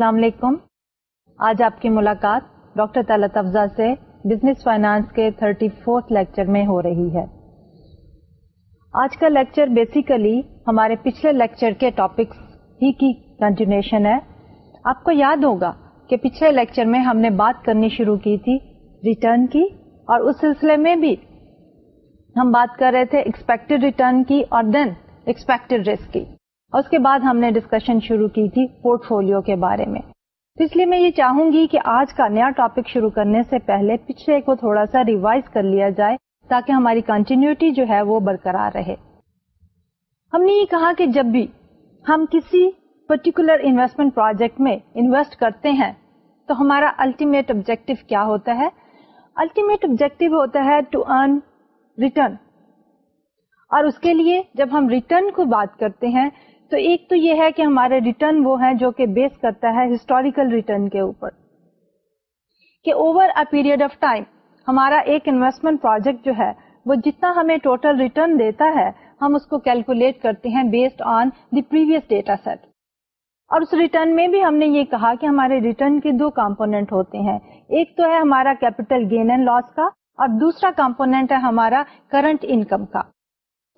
السلام علیکم۔ آج آپ کی ملاقات ڈاکٹر طلعت افزا سے بزنس فائنانس کے تھرٹی فورتھ لیکچر میں ہو رہی ہے۔ آج کا لیکچر بیسیکلی ہمارے پچھلے لیکچر کے ٹاپکس ہی کی کنٹینیوشن ہے۔ آپ کو یاد ہوگا کہ پچھلے لیکچر میں ہم نے بات کرنی شروع کی تھی ریٹرن کی اور اس سلسلے میں بھی ہم بات کر رہے تھے ایکسپیکٹڈ ریٹرن کی اور دین ایکسپیکٹڈ رسک کی۔ اور اس کے بعد ہم نے ڈسکشن شروع کی تھی پورٹ فولو کے بارے میں۔ تو اس لیے میں یہ چاہوں گی کہ آج کا نیا ٹاپک شروع کرنے سے پہلے پچھلے کو تھوڑا سا ریوائز کر لیا جائے تاکہ ہماری کنٹینیوٹی جو ہے وہ برقرار رہے۔ ہم نے یہ کہا کہ جب بھی ہم کسی پرٹیکولر انویسٹمنٹ پروجیکٹ میں انویسٹ کرتے ہیں تو ہمارا الٹیمیٹ آبجیکٹو کیا ہوتا ہے؟ الٹیمیٹ آبجیکٹو ہوتا ہے ٹو ارن ریٹرن اور اس کے لیے جب ہم ریٹرن کو بات کرتے ہیں تو ایک تو یہ ہے کہ ہمارے ریٹرن وہ ہیں جو کہ بیس کرتا ہے ہسٹوریکل ریٹرن کے اوپر کہ over a period of time ہمارا ایک انویسٹمنٹ پروجیکٹ جو ہے وہ جتنا ہمیں ٹوٹل ریٹرن دیتا ہے ہم اس کو کیلکولیٹ کرتے ہیں based on the previous data set اور اس ریٹرن میں بھی ہم نے یہ کہا کہ ہمارے ریٹرن کے دو کمپونیٹ ہوتے ہیں ایک تو ہے ہمارا کیپیٹل گین اینڈ لاس کا اور دوسرا کمپونیٹ ہے ہمارا کرنٹ انکم کا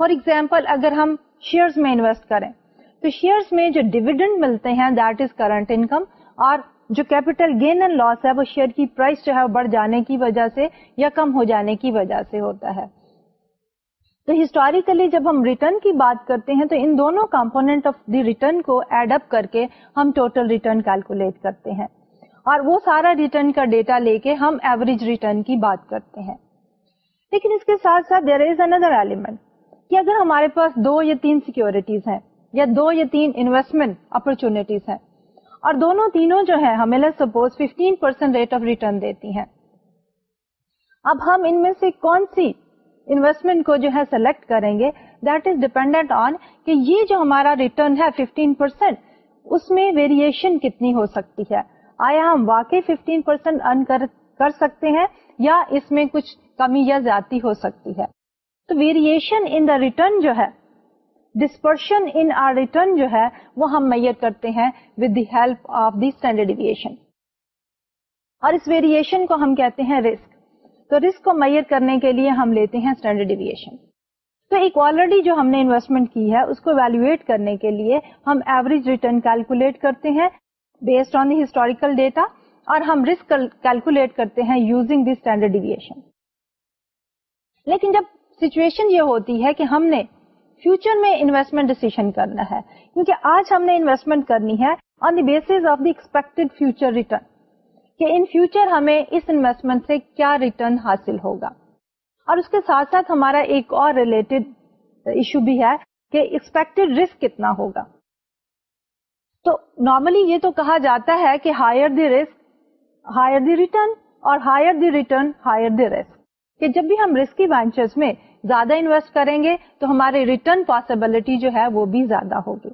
فار ایگزامپل اگر ہم شیئرز میں انویسٹ کریں تو شیئرز میں جو ڈیویڈنڈ ملتے ہیں دیٹ از کرنٹ انکم اور جو کیپیٹل گین اینڈ لاس ہے، وہ شیئر کی پرائس جو ہے بڑھ جانے کی وجہ سے یا کم ہو جانے کی وجہ سے ہوتا ہے۔ تو ہسٹوریکلی جب ہم ریٹرن کی بات کرتے ہیں، تو ان دونوں کمپونیٹ آف دی ریٹرن کو ایڈ اپ کر کے ہم ٹوٹل ریٹرن کیلکولیٹ کرتے ہیں۔ اور وہ سارا ریٹرن کا ڈیٹا لے کے ہم ایوریج ریٹرن کی بات کرتے ہیں۔ لیکن اس کے ساتھ ساتھ دیر از اندر ایلیمنٹ کہ اگر ہمارے پاس دو یا تین سیکورٹیز ہیں یا دو یا تین انویسٹمنٹ اپرچونیٹیز ہیں۔ اور دونوں تینوں جو ہے ہمیں suppose 15 percent rate of return دیتی ہیں۔ اب ہم ان میں سے کون سی انویسٹمنٹ کو جو ہے سلیکٹ کریں گے؟ دیٹ از ڈیپینڈنٹ آن کہ یہ جو ہمارا ریٹرن ہے 15 پرسینٹ اس میں ویریشن کتنی ہو سکتی ہے۔ آیا ہم واقعی 15 پرسینٹ ارن کر سکتے ہیں یا اس میں کچھ کمی یا زیادتی ہو سکتی ہے؟ تو ویریشن ان دا ریٹرن جو ہے ڈسپرشن ان آر ریٹرن جو ہے، وہ ہم میئر کرتے ہیں with the help of the standard deviation اور اس ویریشن کو ہم کہتے ہیں رسک تو رسک کو میئر کرنے کے لیے ہم لیتے ہیں اسٹینڈرڈ ڈیویشن تو ایک آلریڈی جو ہم نے انویسٹمنٹ کی ہے، اس کو ویلویٹ کرنے کے لیے ہم ایوریج ریٹرن کیلکولیٹ کرتے ہیں based on the historical data اور ہم رسک کیلکولیٹ کرتے ہیں یوزنگ دی اسٹینڈرڈ ڈیویشن لیکن جب سچویشن یہ ہوتی ہے کہ ہم نے فیوچر میں انویسٹمنٹ ڈیسیزن کرنا ہے۔ کیونکہ آج ہم نے انویسٹمنٹ کرنی ہے on the base of the expected future return کہ ان فیوچر ہمیں اس انویسٹمنٹ سے کیا ریٹرن حاصل ہوگا۔ اور اس کے ساتھ ساتھ ہمارا ایک اور ریلیٹڈ ایشو بھی ہے کہ ایکسپیکٹڈ رسک کتنا ہوگا۔ تو نارملی یہ تو کہا جاتا ہے کہ higher the risk higher the return اور higher the return higher the risk کہ جب بھی ہم رسکی وینچرز میں زیادہ انویسٹ کریں گے تو ہمارے ریٹرن پاسبلٹی جو ہے وہ بھی زیادہ ہوگی۔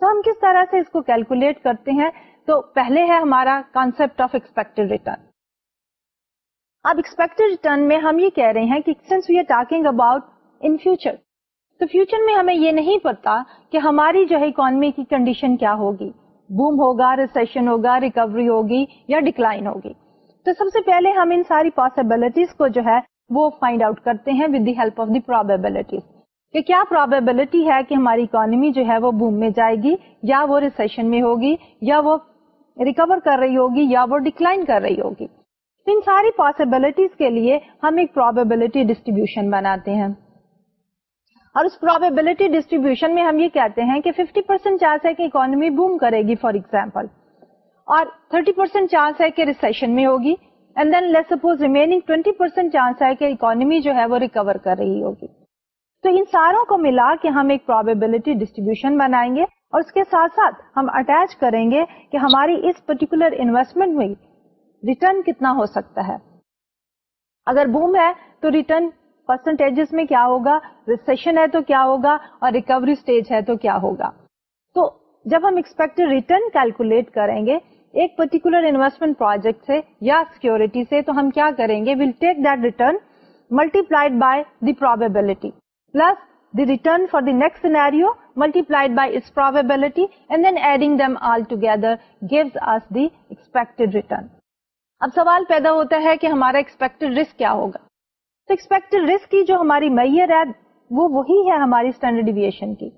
تو ہم کس طرح سے اس کو کیلکولیٹ کرتے ہیں؟ تو پہلے ہے ہمارا کانسپٹ آف ایکسپیکٹڈ ریٹرن اب ایکسپیکٹڈ ریٹرن میں ہم یہ کہہ رہے ہیں کہ since we are talking about in future تو فیوچر میں ہمیں یہ نہیں پتا کہ ہماری جو ہے اکانمی کی کنڈیشن کیا ہوگی۔ بوم ہوگا ریسیشن ہوگا ریکوری ہوگی یا ڈکلائن ہوگی۔ تو سب سے پہلے ہم ان ساری پاسبلٹیز کو جو ہے وہ فائنڈ آؤٹ کرتے ہیں with the help of the probabilities کہ کیا پروبیبلٹی ہے کہ ہماری اکانمی جو ہے وہ بوم میں جائے گی یا وہ ریسیشن میں ہوگی یا وہ ریکور کر رہی ہوگی یا وہ ڈکلائن کر رہی ہوگی. ان ساری پاسبلٹیز کے لیے ہم ایک پروبیبلٹی ڈسٹریبیوشن بناتے ہیں. اور اس پروبیبلٹی ڈسٹریبیوشن میں ہم یہ کہتے ہیں کہ 50 پرسینٹ چانس ہے کہ اکانمی بوم کرے گی فار ایگزامپل اور 30 پرسینٹ چانس ہے کہ ریسیشن میں ہوگی and then let suppose remaining twenty percent chance ہے کہ اکانمی جو ہے وہ ریکور کر رہی ہوگی تو ان ساروں کو ملا کے ہم ایک پروبیبلٹی ڈسٹریبیوشن بنائیں گے اور اس کے ساتھ ساتھ ہم اٹیچ کریں گے کہ ہماری اس پرٹیکولر انویسٹمنٹ میں ریٹرن کتنا ہو سکتا ہے اگر بوم ہے تو ریٹرن پرسنٹیج میں کیا ہوگا ریسیشن ہے تو کیا ہوگا اور ریکوری اسٹیج ہے تو کیا ہوگا تو جب ہم ایکسپیکٹ ریٹرن کیلکولیٹ کریں گے ایک پرٹیکولر انویسٹمنٹ پروجیکٹ سے یا سیکورٹی سے تو ہم کیا کریں گے؟ Will take that return multiplied by the probability plus the return for the next scenario multiplied by its probability and then adding them all together gives us the expected return. اب سوال پیدا ہوتا ہے کہ ہمارا ایکسپیکٹڈ رسک کیا ہوگا؟ تو ایکسپیکٹڈ رسک کی جو ہماری میئر ہے، وہ وہی ہے ہماری اسٹینڈرڈ ڈیویشن کی۔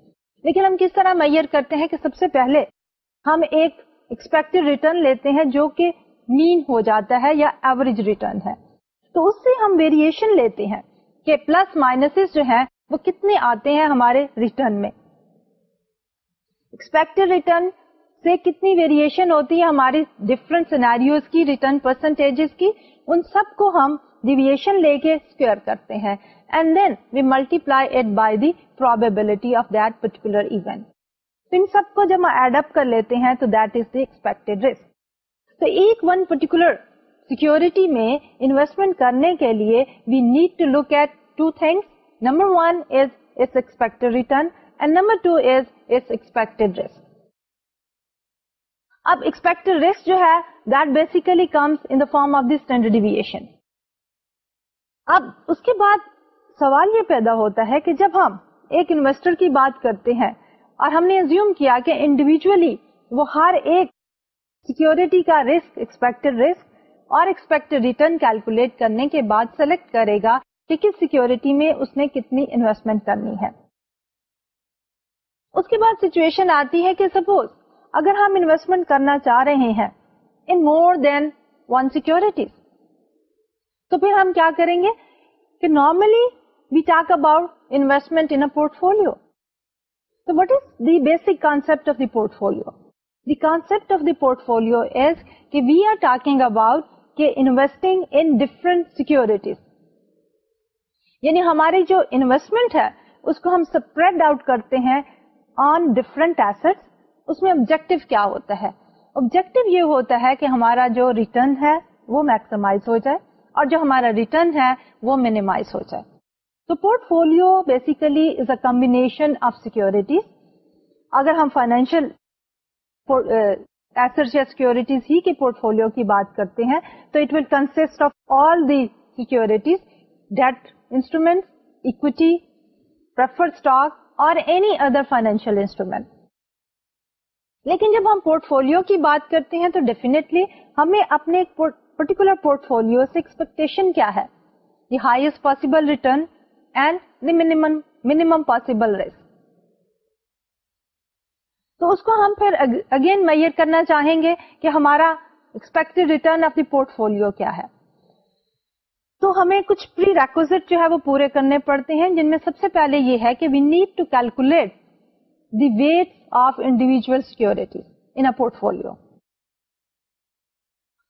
لیکن ہم کس طرح میئر کرتے ہیں کہ سب سے پہلے ہم ایک ایکسپیکٹڈ ریٹرن لیتے ہیں جو کہ مین ہو جاتا ہے یا ایوریج ریٹرن ہے۔ تو اس سے ہم ویریشن لیتے ہیں کہ پلس مائنس جو ہیں وہ کتنے آتے ہیں ہمارے ریٹرن میں۔ ایکسپیکٹڈ ریٹرن سے کتنی ویریشن ہوتی ہے ہماری ڈفرنٹ سینیریوز کی ریٹرن پرسنٹیج کی، ان سب کو ہم ڈیویشن لے کے اسکوئر کرتے ہیں۔ And then we multiply it by the probability of that particular event تو ان سب کو جب ہم ایڈ اپ کر لیتے ہیں تو that is the expected risk تو ایک ون پرٹیکولر سیکورٹی میں انویسٹمنٹ کرنے کے لیے we need to look at two things number one is its expected return and number two is its expected risk اب ایکسپیکٹڈ رسک جو ہے that basically comes in form of the standard deviation اب اس کے بعد سوال یہ پیدا ہوتا ہے کہ جب ہم ایک انویسٹر کی بات کرتے ہیں اور ہم نے زیوم کیا کہ انڈیویجلی وہ ہر ایک سیکورٹی کا رسک ایکسپیکٹڈ رسک اور ایکسپیکٹڈ ریٹرن کیلکولیٹ کرنے کے بعد سلیکٹ کرے گا کہ کس سیکورٹی میں اس نے کتنی انویسٹمنٹ کرنی ہے۔ اس کے بعد سچویشن آتی ہے کہ سپوز اگر ہم انویسٹمنٹ کرنا چاہ رہے ہیں in more than one securities تو پھر ہم کیا کریں گے کہ normally we talk about investment in portfolio تو what is the basic concept of the portfolio the concept of the portfolio is کہ وی آر ٹاکنگ اباؤٹ کہ انویسٹنگ ان ڈفرنٹ سیکورٹیز یعنی ہماری جو انویسٹمنٹ ہے اس کو ہم سپریڈ آؤٹ کرتے ہیں آن ڈفرنٹ ایسٹ اس میں آبجیکٹو کیا ہوتا ہے آبجیکٹو یہ ہوتا ہے کہ ہمارا جو ریٹرن ہے وہ میکسیمائز ہو جائے اور جو ہمارا ریٹرن ہے وہ مینیمائز ہو جائے تو portfolio basically is a combination of securities اگر ہم فائنینشیل ایسٹ یا سیکورٹیز ہی کے پورٹ فولو کی بات کرتے ہیں، تو it will consist of all the securities debt instrument equity preferred stock اور اینی ادر فائنینشیل انسٹرومینٹ لیکن جب ہم پورٹ فولو کی بات کرتے ہیں، تو ڈیفینیٹلی ہمیں اپنے پرٹیکولر پورٹ فولو سے ایکسپیکٹیشن کیا ہے؟ The highest possible return and the minimum minimum possible risk تو اس کو ہم پھر اگین میئر کرنا چاہیں گے کہ ہمارا expected return of the portfolio کیا ہے۔ تو ہمیں کچھ پری ریکوزٹ جو ہے وہ پورے کرنے پڑتے ہیں، جن میں سب سے پہلے یہ ہے کہ we need to calculate the weight of individual security in portfolio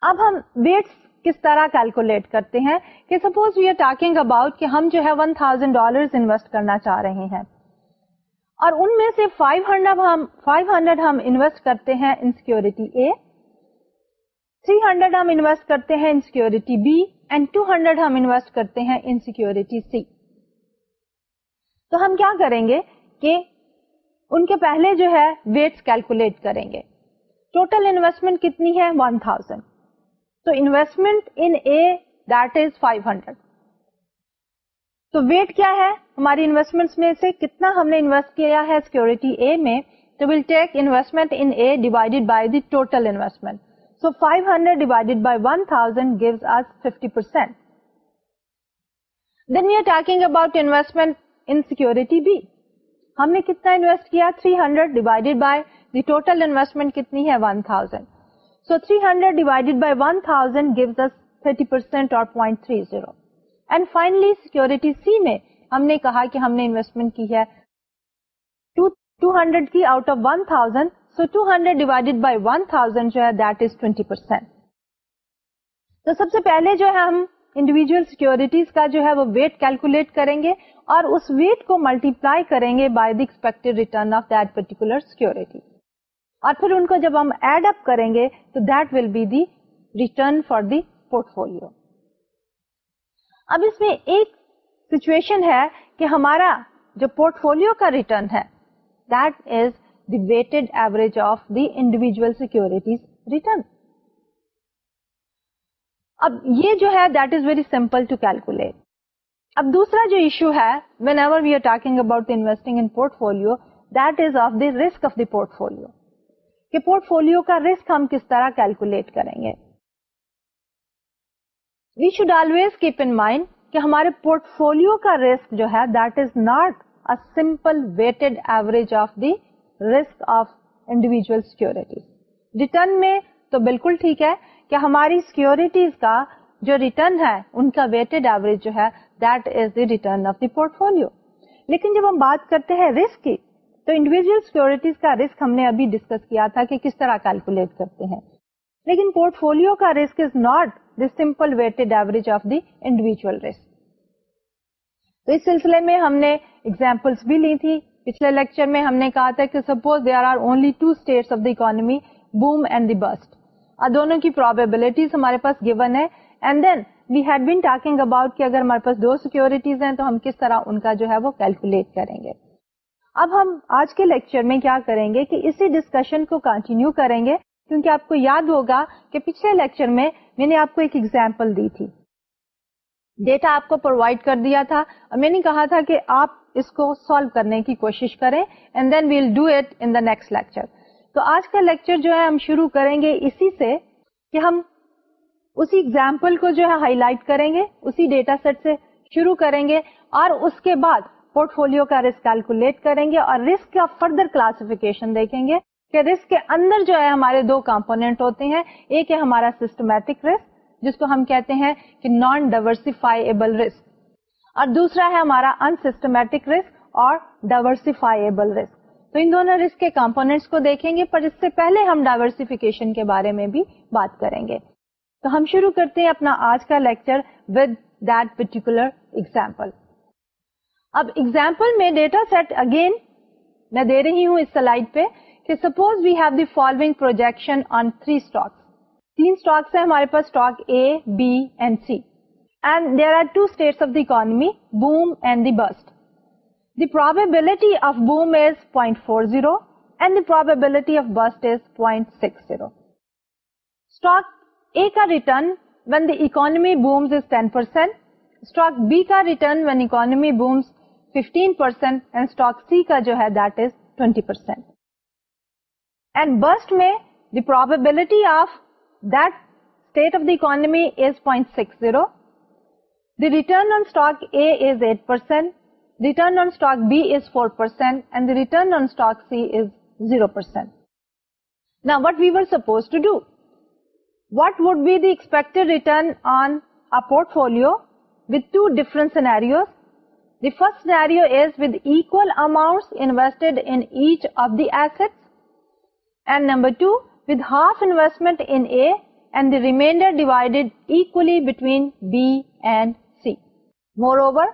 اب ہم ویٹس کس طرح کیلکولیٹ کرتے ہیں کہ suppose we are talking about کہ ہم جو ہے ون تھاؤزینڈ ڈالر انویسٹ کرنا چاہ رہے ہیں۔ اور ان میں سے فائیو ہنڈریڈ ہم فائیو ہنڈریڈ ہم انویسٹ کرتے ہیں in security A three hundred ہم انویسٹ کرتے ہیں in security B and two hundred ہم انویسٹ کرتے ہیں ان سیکورٹی سی تو ہم کیا کریں گے کہ ان کے پہلے جو ہے ویٹس کیلکولیٹ کریں گے۔ ٹوٹل انویسٹمنٹ کتنی ہے؟ ون تھاؤزینڈ تو investment in A that is five hundred تو ویٹ کیا ہے؟ ہماری انویسٹمنٹ میں سے کتنا ہم نے انویسٹ کیا ہے سیکورٹی اے میں؟ تو will take investment in A divided by the total investment so five hundred divided by one thousand gives us fifty percent then you are talking about investment in security B ہم نے کتنا invest کیا؟ 300 hundred divided by the total investment کتنی ہے؟ 1000 so three hundred divided by one thousand gives us thirty percent اور point three zero and finally security C میں ہم نے کہا کہ ہم نے انویسٹمنٹ کی ہے ٹو ہنڈریڈ کی out of one thousand so two hundred divided by one thousand جو ہے دیٹ از ٹوینٹی پرسینٹ تو سب سے پہلے جو ہے ہم انڈیویجل سیکورٹیز کا جو ہے وہ ویٹ کیلکولیٹ کریں گے اور اس ویٹ کو ملٹی پلائی کریں گے by the expect return of that particular security اور پھر ان کو جب ہم ایڈ اپ کریں گے تو that will be the return for the portfolio اب اس میں ایک سچویشن ہے کہ ہمارا جو پورٹ فولو کا ریٹرن ہے that is the weighted average of the individual securities return اب یہ جو ہے that is very simple to calculate اب دوسرا جو ایشو ہے whenever we are talking about investing in portfolio that is of the risk of the portfolio کہ portfolio کا رسک ہم کس طرح کیلکولیٹ کریں گے۔ We should always keep in mind کہ ہمارے پورٹ فولو کا رسک جو ہے that is not a simple weighted average of the risk of individual security return میں تو بالکل ٹھیک ہے کہ ہماری سیکورٹیز کا جو ریٹرن ہے، ان کا ویٹڈ ایوریج جو ہے that is the return of the portfolio لیکن جب ہم بات کرتے ہیں رسک کی تو انڈیویجل سیکورٹیز کا رسک ہم نے ابھی ڈسکس کیا تھا کہ کس طرح کیلکولیٹ کرتے ہیں۔ لیکن پورٹ فولو کا risk is not the simple weighted average of the individual risk تو اس سلسلے میں ہم نے ایگزامپلس بھی لی تھی۔ پچھلے لیکچر میں ہم نے کہا تھا کہ suppose there are only two states of the economy boom and the bust اور دونوں کی پروبیبلٹیز ہمارے پاس گیون ہے and then we had been talking about کہ اگر ہمارے پاس دو سیکورٹیز ہیں تو ہم کس طرح ان کا جو ہے وہ کیلکولیٹ کریں گے۔ اب ہم آج کے لیکچر میں کیا کریں گے کہ اسی ڈسکشن کو کنٹینیو کریں گے، کیونکہ آپ کو یاد ہوگا کہ پچھلے لیکچر میں میں نے آپ کو ایک ایگزامپل دی تھی۔ ڈیٹا آپ کو پرووائڈ کر دیا تھا، اور میں نے کہا تھا کہ آپ اس کو سالو کرنے کی کوشش کریں and then we'll do it in the next lecture تو آج کا لیکچر جو ہے، ہم شروع کریں گے اسی سے کہ ہم اسی ایگزامپل کو جو ہے ہائی لائٹ کریں گے، اسی ڈیٹا سیٹ سے شروع کریں گے، اور اس کے بعد پورٹ فولو کا رسک کیلکولیٹ کریں گے اور رسک کا فردر کلاسفیکیشن دیکھیں گے کہ رسک کے اندر جو ہے ہمارے دو کمپونیٹ ہوتے ہیں۔ ایک ہے ہمارا سسٹمیٹک رسک جس کو ہم کہتے ہیں کہ نان ڈائورسفائیبل رسک اور دوسرا ہے ہمارا انسٹمیٹک رسک اور ڈائورسفائیبل رسک تو ان دونوں رسک کے کمپونیٹس کو دیکھیں گے، پر اس سے پہلے ہم ڈائورسفیکیشن کے بارے میں بھی بات کریں گے۔ تو ہم شروع کرتے ہیں اپنا آج کا lecture with that particular example اب ایگزامپل میں ڈیٹا سیٹ اگین میں دے رہی ہوں اس سلائڈ پہ کہ suppose we have the following projection on three stock تین اسٹاکس ہیں، ہمارے پاس stock A B and C and there are two states of the economy boom and the bust the probability of boom is point four zero and the probability of bust is point six zero stock A کا return when the economy booms is ten percent stock B کا return when economy booms fifteen percent and stock C کا جو ہے economies point six zero rate A is eight percent B is four percent C is zero percent نا what we suppose to do what would be the expect return on a portfolio with two different scenarios The first scenario is with equal amounts invested in each of the assets, and number 2, with half investment in A and the remainder divided equally between B and C. Moreover,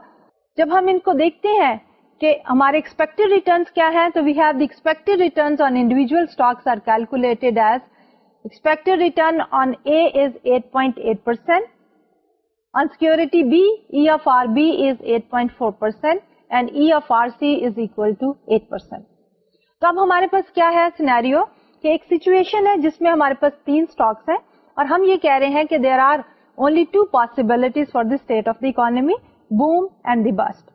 جب ہم ان کو دیکھتے ہیں کہ ہمارے expected returns کیا ہیں تو we have the expected returns on individual stocks are calculated as expected return on A is 8.8 percent on security B, E of RB is 8.4% and E of RC is equal to 8%. تو اب ہمارے پاس کیا ہے scenario کہ ایک situation ہے جس میں ہمارے پاس تین اسٹاکس ہیں اور ہم یہ کہہ رہے ہیں کہ there are only two possibilities for the state of the economy boom and the bust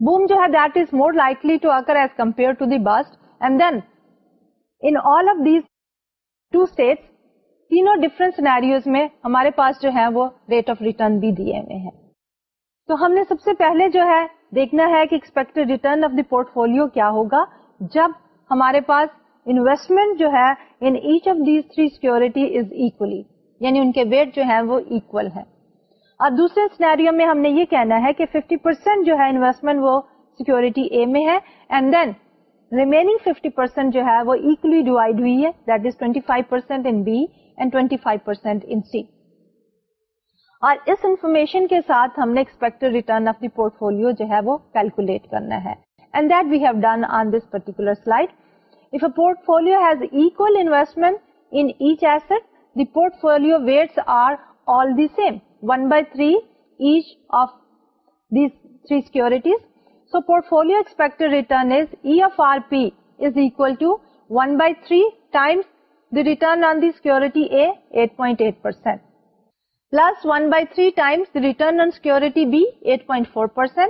boom جو ہے that is more likely to occur as compare to the bust and then in all of these two states تینوں different scenarios میں ہمارے پاس جو ہے وہ rate of return بھی دیے ہوئے ہیں۔ تو ہم نے سب سے پہلے جو ہے دیکھنا ہے کہ expected return of the portfolio کیا ہوگا۔ جب ہمارے پاس انویسٹمنٹ جو ہے in each of these three security is equally یعنی ان کے ویٹ جو ہے وہ اکول ہے اور دوسرے سینیریو میں ہم نے یہ کہنا ہے کہ 50 پرسینٹ جو ہے انویسٹمنٹ وہ سیکورٹی اے میں ہے اینڈ دین ریمیننگ 50 پرسینٹ جو ہے وہ اکولی ڈیوائڈ ہوئی ہے that is 25 percent in B کے ساتھ ہم نے the return on the security A, 8.8%. plus 1 by 3 times the return on security B 8.4%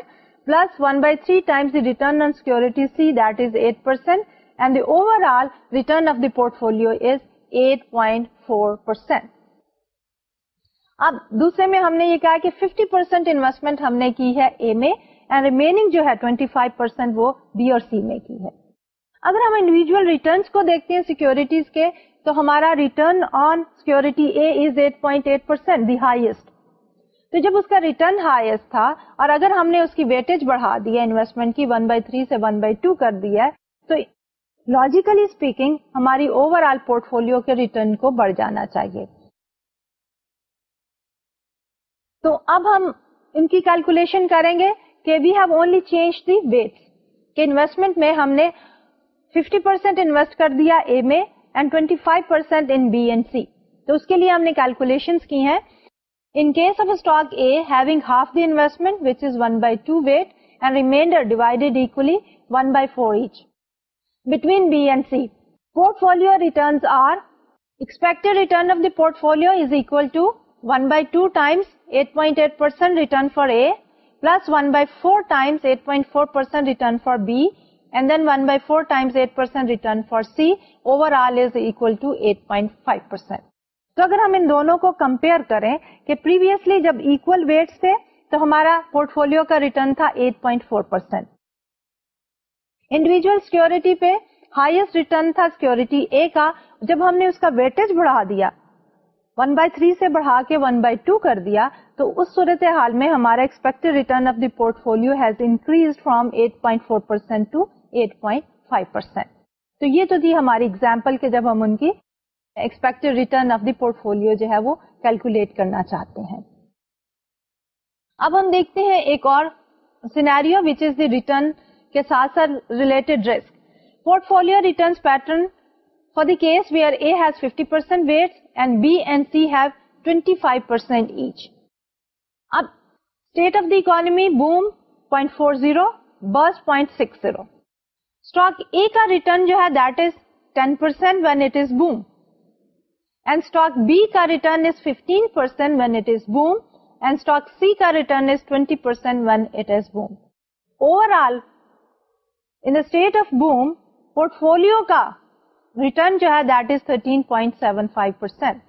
plus 1 by 3 times the return on security C that is 8% and the overall return of the portfolio is 8.4%. اب دوسرے میں ہم نے یہ کہا کہ 50% percent investment ہم نے کی ہے اے میں اینڈ ریمیننگ جو ہے 25% پرسینٹ وہ بی اور سی میں کی ہے اگر ہم انڈیویجل ریٹرنس کو دیکھتے ہیں سیکورٹیز کے تو ہمارا return on security A is 8.8 percent the highest تو جب اس کا ریٹرن ہائیسٹ تھا اور اگر ہم نے اس کی ویٹیج بڑھا دیا انویسٹمنٹ کی 1 بائی تھری سے 1 بائی ٹو کر دیا تو لاجیکلی اسپیکنگ ہماری اوور آل پورٹ فولو کے ریٹرن کو بڑھ جانا چاہیے. تو اب ہم ان کی کیلکولیشن کریں گے کہ we have only change the weight کہ انویسٹمنٹ میں ہم نے 50 پرسینٹ انویسٹ کر دیا اے میں and 25 five percent in B and C تو اس کے لیے ہم نے کیلکولیشن کی ہیں. In case of stock A having half the investment which is one by two weight and remainder divided equally one by four each between B and C portfolio returns are expected return of the portfolio is equal to 1 by 2 times 8.8% return for A plus 1 by 4 times 8.4% return for B and then 1 by 4 times 8% return for C overall is equal to 8.5%. تو اگر ہم ان دونوں کو compare کریں کہ previously جب equal weights تھے تو ہمارا پورٹ فولو کا ریٹرن تھا 8.4 پرسینٹ انڈیویجل سیکورٹی پہ ہائیسٹ ریٹرن تھا سیکورٹی اے کا جب ہم نے اس کا ویٹیج بڑھا دیا ون بائی تھری سے بڑھا کے ون بائی ٹو کر دیا، تو اس صورت حال میں ہمارا expect return of the portfolio has increase from eight point four percent to eight point five percent تو یہ تو تھی ہماری ایگزامپل کے جب ہم ان کی expect return of the portfolio جو ہے وہ کیلکولیٹ کرنا چاہتے ہیں اب ہم دیکھتے ہیں ایک اور scenario which is the return کے ساتھ ساتھ related risk portfolio return pattern for the case where A has fifty percent weight and B and C have 25% each. Ab state of the economy boom 0.40, burst 0.60. Stock A ka return jo hai that is 10% when it is boom. And stock B ka return is 15% when it is boom. And stock C ka return is 20% when it is boom. Overall, in the state of boom, portfolio ka return جو ہے that is thirteen point seven five percent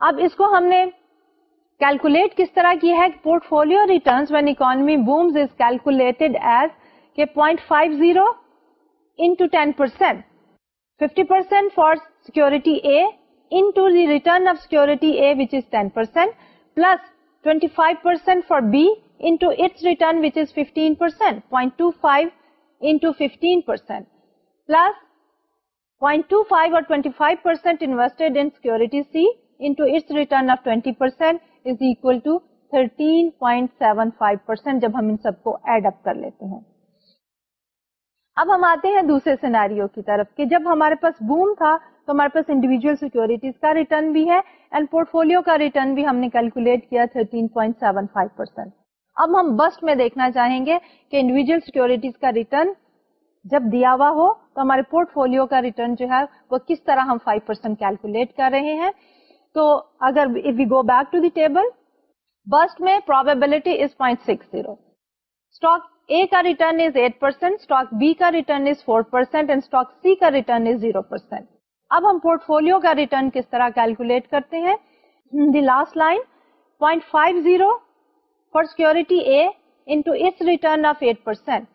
اب اس کو ہم نے calculate کس طرح کی ہے portfolio return when economy booms is calculated as کے point five zero into ten percent fifty percent for security A into the return of security A which is ten percent plus twenty five percent for B into its return which is fifteen percent point two five into fifteen percent plus 0.25 or 25% invested in security C into its return of 20% is equal to 13.75% جب ہم ان سب کو add up کر لیتے ہیں۔ اب ہم آتے ہیں دوسرے سیناریو کی طرف کہ جب ہمارے پاس بوم تھا تو ہمارے پاس انڈیویجل سیکورٹیز کا ریٹرن بھی ہے اینڈ پورٹ فولو کا ریٹرن بھی ہم نے کیلکولیٹ کیا 13.75% اب ہم بسٹ میں دیکھنا چاہیں گے کہ انڈیویجل سیکورٹیز کا ریٹرن جب دیا ہوا ہو تو ہمارے پورٹ فولو کا ریٹرن جو ہے وہ کس طرح ہم 5% پرسینٹ کیلکولیٹ کر رہے ہیں؟ تو اگر we go back to the table bust میں probability is point six zero stock A کا return is eight percent stock B کا return is four percent and stock C کا ریٹرن از زیرو پرسینٹ اب ہم portfolio کا return کس طرح calculate کرتے ہیں؟ The last line point five zero for security A into its return of eight percent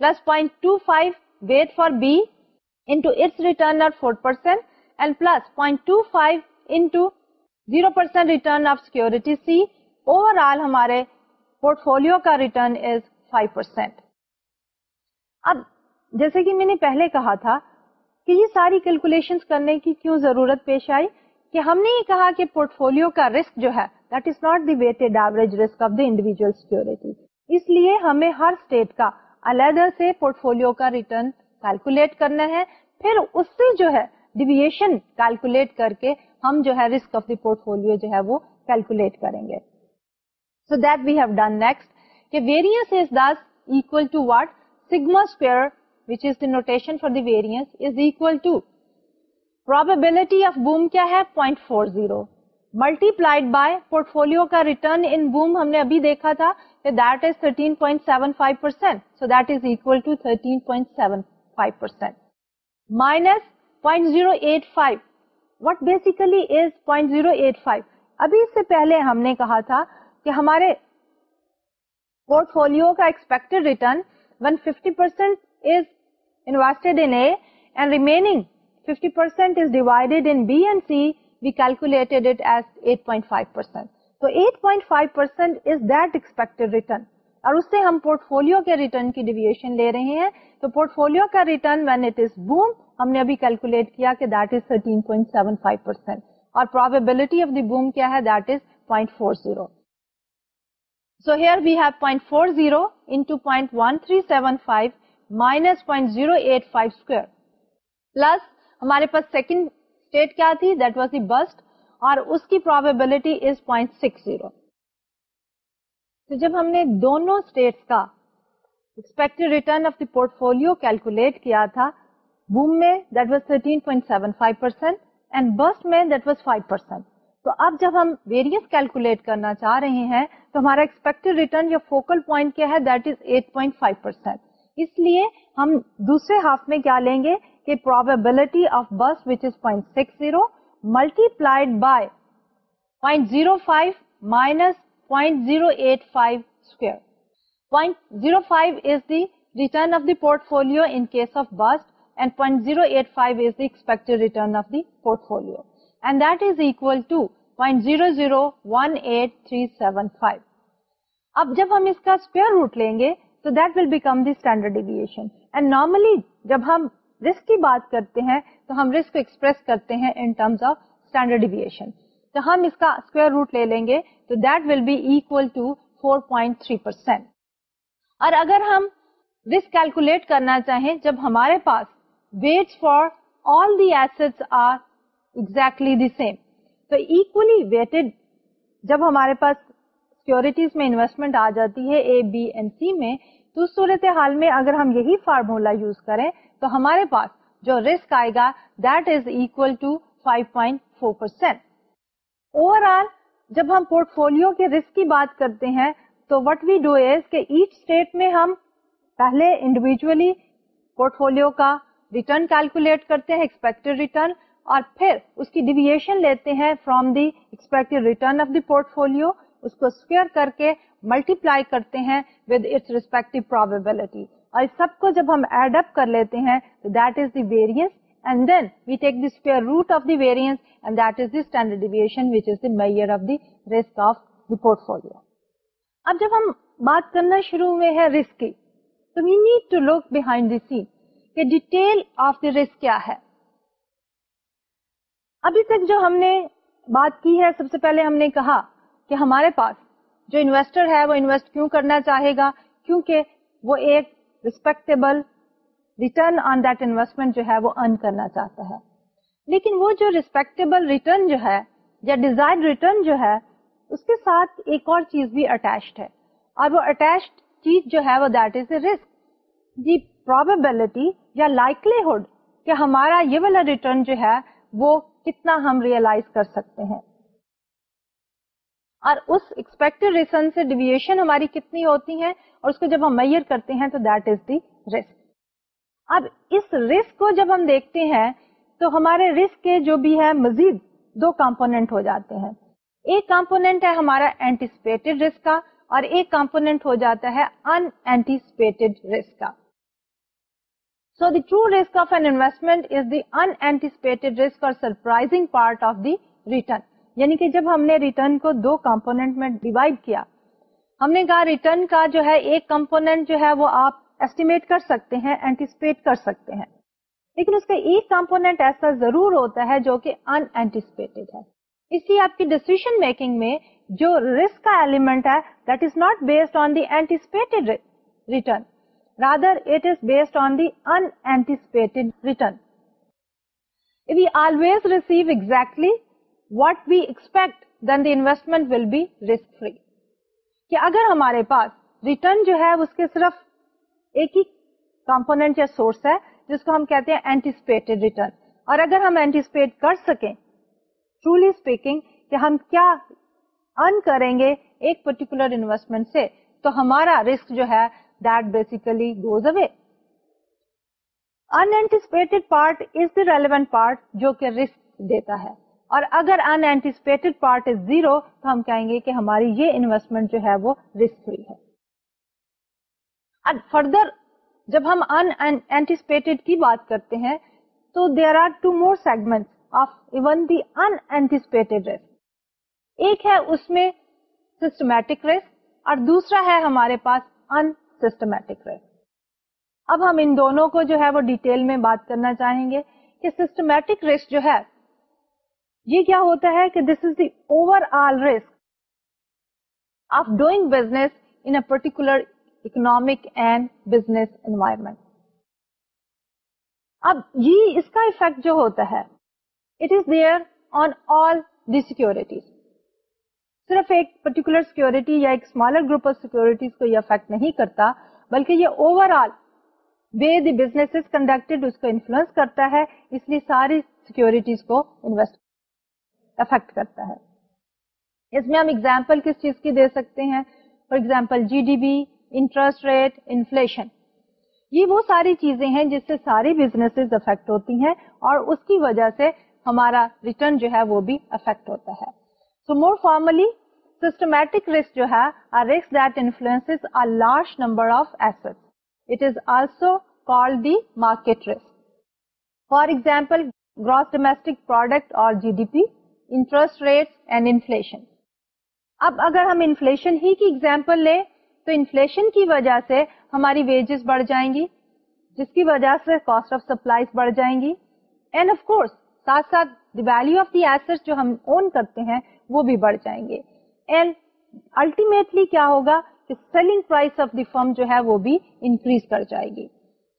plus point two five plus 0.25 weight for B into its return at 4% and plus 0.25 into 0% return of security C. Overall ہمارے portfolio کا return is 5%. اب جیسے کہ میں نے پہلے کہا تھا کہ یہ ساری کیلکولیشن کرنے کی کیوں ضرورت پیش آئی کہ ہم نے یہ کہا کہ پورٹ فولو کا رسک جو ہے that is not the weighted average risk of the individual security اس لیے ہمیں ہر اسٹیٹ کا علیحدہ سے پورٹ فولو کا ریٹرن کیلکولیٹ کرنا ہے، پھر اس سے جو ہے ڈیویشن کیلکولیٹ کر کے ہم جو ہے risk of the portfolio جو ہے وہ کیلکولیٹ کریں گے. So that we have done next کہ variance is this equal to what sigma square which is the notation for the variance is equal to probability of boom کیا ہے point four zero multi کا return in boom ہم نے ابھی دیکھا تھا that is thirteen point seven five percent so that is equal to thirteen point seven five percent minus ابھی اس سے پہلے ہم نے کہا تھا کہ ہمارے پورٹ فولو کا expected return one fifty percent is invested in A and remaining fifty percent is divided in B and C we calculated it as 8.5%. So 8.5% is that expected return. اور اس سے ہم پورٹ فولو کے return کی deviation لے رہے ہیں تو پورٹ فولو کا return when it is boom ہم نے ابھی کیلکولیٹ کیا کہ that is thirteen point seven five percent اور پروبیبلٹی آف دی بوم کیا ہے that is point four zero so here we have point four zero into point one three seven five minus point zero eight five square plus ہمارے پاس second state کیا تھی? That was the bust اور اس کی probability is point six zero تو جب ہم نے دونوں اسٹیٹس کا expect return of the portfolio calculate کیا تھا بوم میں that was thirteen point seven five percent and bust میں دیٹ واز فائیو پرسینٹ تو اب جب ہم ویریئنس کیلکولیٹ کرنا چاہ رہے ہیں، تو ہمارا ایکسپیکٹ ریٹرن یا فوکل پوائنٹ کیا ہے؟ That is eight point five percent اس لیے ہم دوسرے ہاف میں کیا لیں گے؟ کہ probability of burst which is 0.60 multiplied by 0.05 minus 0.085 square. 0.05 is the return of the portfolio in case of burst and 0.085 is the expected return of the portfolio. And that is equal to 0.0018375. اب جب ہم اس کا square root لیں گے، تو that will become the standard deviation and normally جب ہم risk کی بات کرتے ہیں، تو ہم رسک ایکسپریس کرتے ہیں in terms of standard deviation تو ہم اس کا اسکوئر روٹ لے لیں گے، تو that will be equal to four point three percent اور اگر ہم رسک کیلکولیٹ کرنا چاہیں، جب ہمارے پاس weights for all the asset are exactly the same تو ایکولی ویٹڈ جب ہمارے پاس سیکورٹیز میں انویسٹمنٹ آ جاتی ہے اے بی اینڈ سی میں، تو اس صورت حال میں اگر ہم یہی فارمولا یوز کریں تو ہمارے پاس جو رسک آئے گا that is equal to five point four percent overall جب ہم پورٹ فولو کے رسک کی بات کرتے ہیں، تو وٹ وی ڈو از کہ ایچ اسٹیٹ میں ہم پہلے انڈیویجلی پورٹ فولو کا ریٹرن کیلکولیٹ کرتے ہیں ایکسپیکٹ ریٹرن اور پھر اس کی ڈیویشن لیتے ہیں from the expect return of the portfolio اس کو اسکوئر کر کے ملٹی پلائی کرتے ہیں ود اٹس ریسپیکٹو پروبیبلٹی اور اس سب کو جب ہم ایڈ اپ کر لیتے ہیں، تو that is the variance and then we take the square root of the variance and that is the standard deviation which is the measure of the risk of the portfolio اب جب ہم بات کرنا شروع ہوئے ہیں رسک کی، تو we need to look behind the scene کہ ڈیٹیل آف دی رسک کیا ہے۔ ابھی تک جو ہم نے بات کی ہے، سب سے پہلے ہم نے کہا کہ ہمارے پاس جو انویسٹر ہے، وہ انویسٹ کیوں کرنا چاہے گا؟ کیونکہ وہ ایک respectable return on that investment جو ہے، وہ ارن کرنا چاہتا ہے۔ لیکن وہ جو ریسپیکٹیبل ریٹرن جو ہے، یا ڈیزائر ریٹرن جو ہے، اس کے ساتھ ایک اور چیز بھی اٹیچڈ ہے۔ اور وہ اٹیچڈ چیز جو ہے، وہ that is a risk the probability یا لائکلیہڈ کہ ہمارا یہ والا ریٹرن جو ہے، وہ کتنا ہم ریئلائز کر سکتے ہیں۔ اور اس ایکسپیکٹ ریسن سے ڈیویشن ہماری کتنی ہوتی ہے اور اس کو جب ہم میئر کرتے ہیں تو دیٹ از دی رسک اب اس رسک کو جب ہم دیکھتے ہیں تو ہمارے رسک کے جو بھی ہے مزید دو کمپونیٹ ہو جاتے ہیں۔ ایک کمپونیٹ ہے ہمارا اینٹیسپیٹڈ رسک کا اور ایک کمپونیٹ ہو جاتا ہے ان اینٹیسپیٹڈ رسک کا۔ So the true risk of an investment is the unanticipated risk or surprising part of the return یعنی کہ جب ہم نے ریٹرن کو دو کمپونیٹ میں ڈیوائڈ کیا، ہم نے کہا ریٹرن کا جو ہے ایک کمپونیٹ جو ہے وہ آپ ایسٹیمیٹ کر سکتے ہیں اینٹیسپیٹ کر سکتے ہیں۔ لیکن اس کا ایک کمپونیٹ ایسا ضرور ہوتا ہے جو کہ ان اینٹیسپیٹڈ ہے۔ اس لیے آپ کی ڈیسیزن میکنگ میں جو رسک کا ایلیمنٹ ہے that is not based on the anticipated return rather it is based on the unanticipated return we always receive exactly what we expect then the investment will be risk free کہ اگر ہمارے پاس return جو ہے اس کے صرف ایک ہی component یا source ہے، جس کو ہم کہتے ہیں اینٹیسپیٹڈ ریٹرن اور اگر ہم اینٹیسپیٹ کر سکیں ٹرولی اسپیکنگ کہ ہم کیا ارن کریں گے ایک پرٹیکولر انویسٹمنٹ سے، تو ہمارا رسک جو ہے that basically goes away anticipated part is the relevant part جو کہ رسک دیتا ہے. اور اگر انٹیسپیٹڈ پارٹ از زیرو تو ہم کہیں گے کہ ہماری یہ انویسٹمنٹ جو ہے وہ رسک فری ہے. فردر جب ہم انٹیسپیٹڈ کی بات کرتے ہیں، تو there are two more segment of even the anticipated risk ایک ہے اس میں سسٹمیٹک رسک اور دوسرا ہے ہمارے پاس ان سسٹمیٹک رسک اب ہم ان دونوں کو جو ہے وہ ڈیٹیل میں بات کرنا چاہیں گے کہ سسٹمیٹک رسک جو ہے، یہ کیا ہوتا ہے کہ this is the overall risk of doing business in a particular economic and business environment اب یہ اس کا افیکٹ جو ہوتا ہے it is there on all the securities صرف ایک پرٹیکولر سیکورٹی یا ایک اسمالر گروپ آف سیکورٹیز کو یہ افیکٹ نہیں کرتا، بلکہ یہ overall way the business conducted اس کو انفلوئنس کرتا ہے، اس لیے ساری سیکورٹیز کو انویسٹ افیکٹ کرتا ہے۔ اس میں ہم اگزامپل کس چیز کی دے سکتے ہیں؟ For example G D B interest rate inflation یہ وہ ساری چیزیں ہیں جس سے ساری بزنس افیکٹ ہوتی ہیں اور اس کی وجہ سے ہمارا ریٹرن جو ہے وہ بھی افیکٹ ہوتا ہے۔ So more formally systematic risk جو ہے risk that influence large number of asset it is also call the market risk for example gross domestic product or G D P interest rate and inflation اب اگر ہم inflation ہی کی example لیں تو inflation کی وجہ سے ہماری ویجز بڑھ جائیں گی جس کی وجہ سے کاسٹ آف سپلائز بڑھ جائیں گی اینڈ آف کورس ساتھ ساتھ the value of the asset جو ہم اون کرتے ہیں وہ بھی بڑھ جائیں گے اینڈ الٹیمیٹلی کیا ہوگا کہ selling price of the firm جو ہے وہ بھی انکریز کر جائے گی۔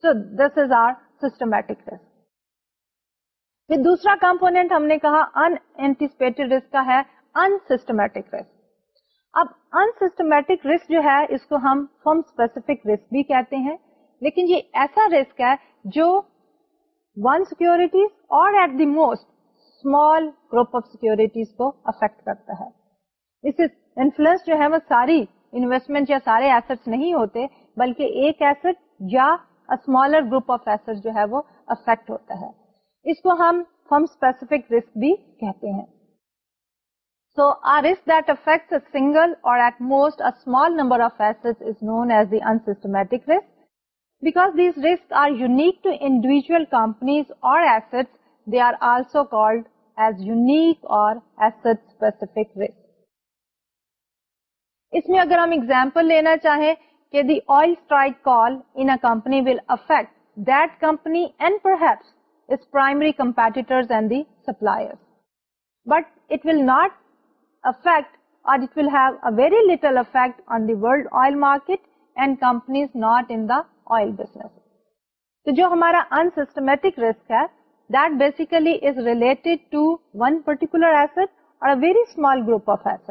So this is our systematic risk پھر دوسرا کمپونیٹ ہم نے کہا انٹیسپیٹڈ رسک کا ہے ان سسٹمیٹک رسک اب انسٹمیٹک رسک جو ہے، اس کو ہم فرم اسپیسیفک رسک بھی کہتے ہیں۔ لیکن یہ ایسا رسک ہے جو one securities or at the most small group of securities کو افیکٹ کرتا ہے۔ اس انفلوئنس جو ہے وہ ساری انویسٹمنٹ یا سارے ایسٹ نہیں ہوتے، بلکہ ایک ایسٹ یا اسمالر گروپ آف ایسٹ جو ہے وہ افیکٹ ہوتا ہے۔ اس کو ہم فرم اسپیسیفک رسک بھی کہتے ہیں۔ So a risk that affect single or at most small number of asset is known as the unsystematic risk because these risk are unique to individual companies or asset they are also called as unique or asset specific risk اس میں اگر ہم example لینا چاہیں کہ the oil strike call in company will affect that company and perhaps its primary competitors and the suppliers. But it will not affect or it will have a very little effect on the world oil market and companies not in the oil business. تو جو ہمارا unsystematic risk ہے that basically is related to one particular asset or very small group of asset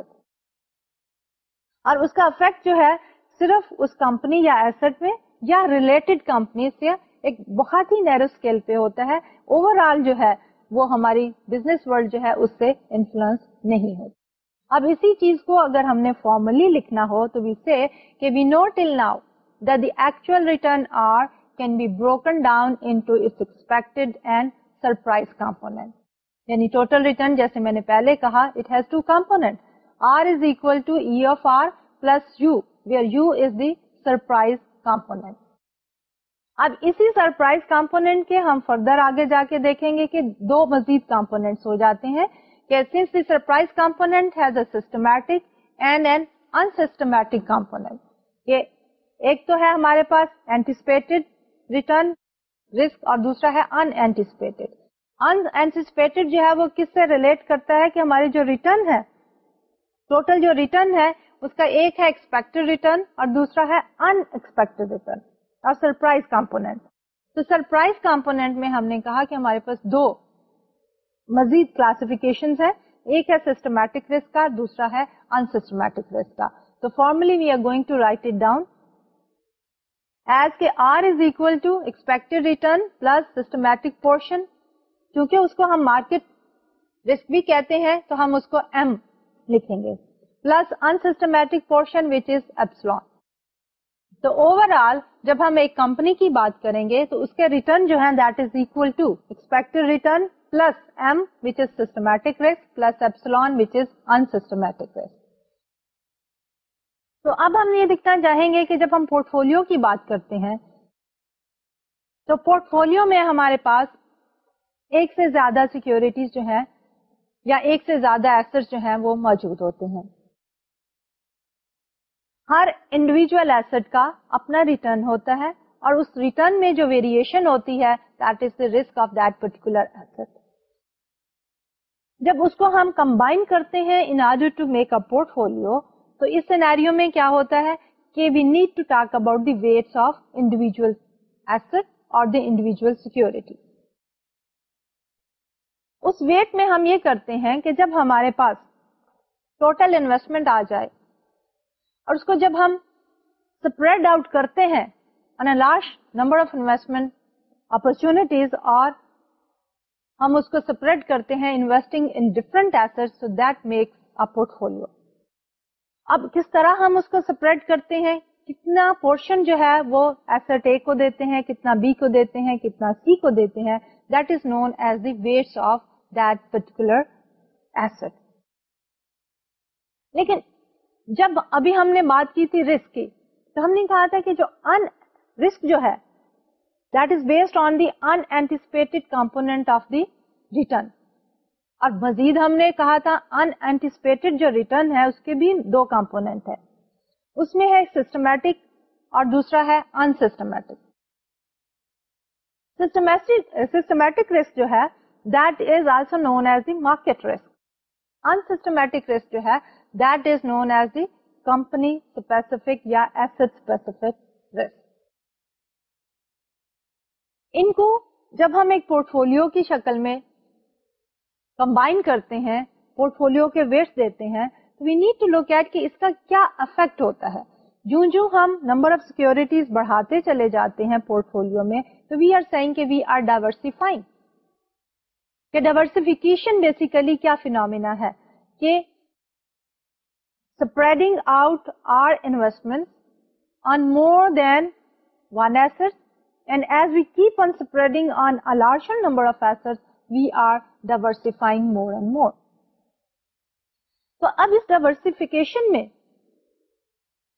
اور اس کا effect جو ہے صرف اس کمپنی یا ایسٹ میں یا ریلیٹڈ کمپنی سے ایک بہت ہی نیرو اسکیل پہ ہوتا ہے۔ اوور آل جو ہے وہ ہماری بزنس ورلڈ جو ہے اس سے انفلوئنس نہیں ہوتی اب اسی چیز کو اگر ہم نے فارملی لکھنا ہو تو we say that we know till now the actual return are can be broken down expected and surprise component یعنی ٹوٹل ریٹرن جیسے میں نے پہلے کہا it has two component R is equal to E of R plus U where U is the surprise component اب اسی surprise component کے ہم فردر آگے جا کے دیکھیں گے کہ دو مزید کمپونیٹس ہو جاتے ہیں since the surprise component has a systematic and an unsystematic component یہ ایک تو ہے ہمارے پاس اینٹیسپیٹڈ ریٹرن رسک اور دوسرا ہے ان اینٹیسپیٹڈ ان اینٹیسپیٹڈ جو ہے وہ کس سے ریلیٹ کرتا ہے کہ ہماری جو ریٹرن ہے ٹوٹل جو ریٹرن ہے، اس کا ایک ہے ایکسپیکٹڈ ریٹرن اور دوسرا ہے ان ایکسپیکٹڈ ریٹرن اور سرپرائز کمپونیٹ تو سرپرائز کمپونیٹ میں ہم نے کہا کہ ہمارے پاس دو مزید کلاسفکیشن ہے ایک ہے سسٹمیٹک رسک کا، دوسرا ہے انسٹمیٹک رسک کا. تو formally we are going to write it down as کے R is equal to expect return plus systematic portion کیونکہ اس کو ہم مارکیٹ رسک بھی کہتے ہیں، تو ہم اس کو ایم لکھیں گے۔ Plus unsystematic portion which is epsilon تو اوور آل جب ہم ایک کمپنی کی بات کریں گے تو اس کے ریٹرن جو ہے that is equal to expect return plus M which is systematic risk plus epsilon which is unsystematic risk تو اب ہم یہ دکھنا چاہیں گے کہ جب ہم پورٹ فولو کی بات کرتے ہیں، تو پورٹ فولو میں ہمارے پاس ایک سے زیادہ سیکورٹیز جو ہیں یا ایک سے زیادہ ایسٹ جو ہیں وہ موجود ہوتے ہیں۔ ہر انڈیویجل ایسٹ کا اپنا ریٹرن ہوتا ہے اور اس ریٹرن میں جو ویریشن ہوتی ہے that is the risk of that particular asset جب اس کو ہم کمبائن کرتے ہیں in order to make a portfolio تو اس سینیریو میں کیا ہوتا ہے کہ we need to talk about the weights of individual asset اور دی انڈیویجل سیکورٹی اس ویٹ میں ہم یہ کرتے ہیں کہ جب ہمارے پاس ٹوٹل انویسٹمنٹ آ جائے اور اس کو جب ہم اسپریڈ آؤٹ کرتے ہیں large number of investment opportunities اور ہم اس کو سپریڈ کرتے ہیں investing in different asset so that makes a portfolio اب کس طرح ہم اس کو سپریڈ کرتے ہیں؟ کتنا پورشن جو ہے وہ ایسٹ اے کو دیتے ہیں، کتنا بی کو دیتے ہیں، کتنا سی کو دیتے ہیں that is known as the weights of that particular asset لیکن جب ابھی ہم نے بات کی تھی رسک کی، تو ہم نے کہا تھا کہ جو ان رسک جو ہے that is based on the anticipated component of the return اور مزید ہم نے کہا تھا انٹیسپیٹڈ جو ریٹرن ہے، اس کے بھی دو کمپونیٹ ہے اس میں ہے سسٹمیٹک اور دوسرا ہے انسٹمیٹک سسٹمیٹک رسک جو ہے that is also known as the market risk unsystematic risk جو ہے that is known as the company specific یا ایسٹ اسپیسیفک رسک ان کو جب ہم ایک پورٹ فولو کی شکل میں کمبائن کرتے ہیں پورٹ فولو کے ویٹس دیتے ہیں تو we need to look at کہ اس کا کیا افیکٹ ہوتا ہے جو جو ہم نمبر آف سیکورٹیز بڑھاتے چلے جاتے ہیں پورٹ فولو میں تو وی آر سائنگ کہ وی آر ڈائورسفائنگ کہ ڈائورسفیکیشن بیسیکلی کیا فینومینا ہے کہ spreading out our investments on more than one asset and as we keep on spreading on a larger number of assets we are diversifying more and more تو اب اس diversification میں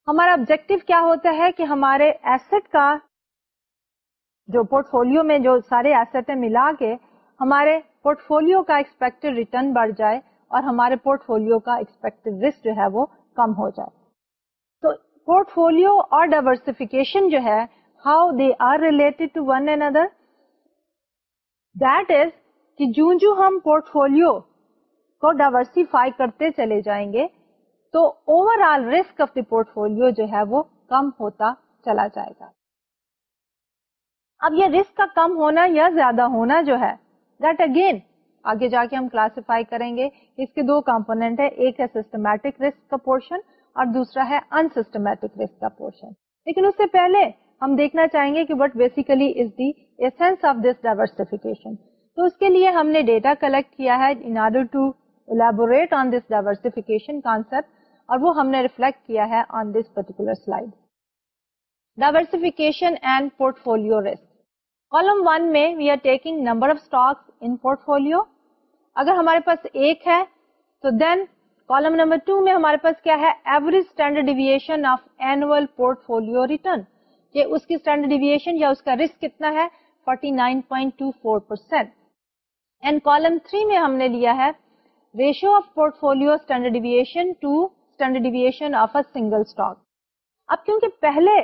ہمارا objective کیا ہوتا ہے کہ ہمارے ایسٹ کا جو پورٹ فولو میں جو سارے ایسٹ ہیں ملا کے ہمارے پورٹ فولو کا ایکسپیکٹ ریٹرن بڑھ جائے اور ہمارے پورٹ فولو کا ایکسپیکٹ رسک جو ہے وہ کم ہو جائے۔ تو پورٹ فولو اور ڈائورسفیکیشن جو ہے how they are related to one and other that is کہ جو جو ہم پورٹ فولو کو ڈائورسفائی کرتے چلے جائیں گے، تو overall risk of the portfolio جو ہے وہ کم ہوتا چلا جائے گا۔ اب یہ رسک کا کم ہونا یا زیادہ ہونا جو ہے دیٹ اگین آگے جا کے ہم کلاسیفائی کریں گے، اس کے دو کمپونیٹ ہے ایک ہے سسٹمیٹک رسک کا پورشن اور دوسرا ہے انسٹمیٹک رسک کا پورشن لیکن اس سے پہلے ہم دیکھنا چاہیں گے کہ what basically is the essence of this diversification تو اس کے لیے ہم نے ڈیٹا کلیکٹ کیا ہے in order to elaborate on this diversification concept اور وہ ہم نے ریفلیکٹ کیا ہے on this particular slide diversification and portfolio risk column one میں we are taking number of stock in portfolio اگر ہمارے پاس ایک ہے، تو دین کالم نمبر ٹو میں ہمارے پاس کیا ہے؟ Average standard deviation of annual portfolio return کہ اس کی اسٹینڈرڈ ڈیویشن یا اس کا رسک کتنا ہے؟ 49.24 پرسینٹ اینڈ کالم تھری میں ہم نے لیا ہے ratio of portfolio standard deviation to standard deviation of a single stock اب کیونکہ پہلے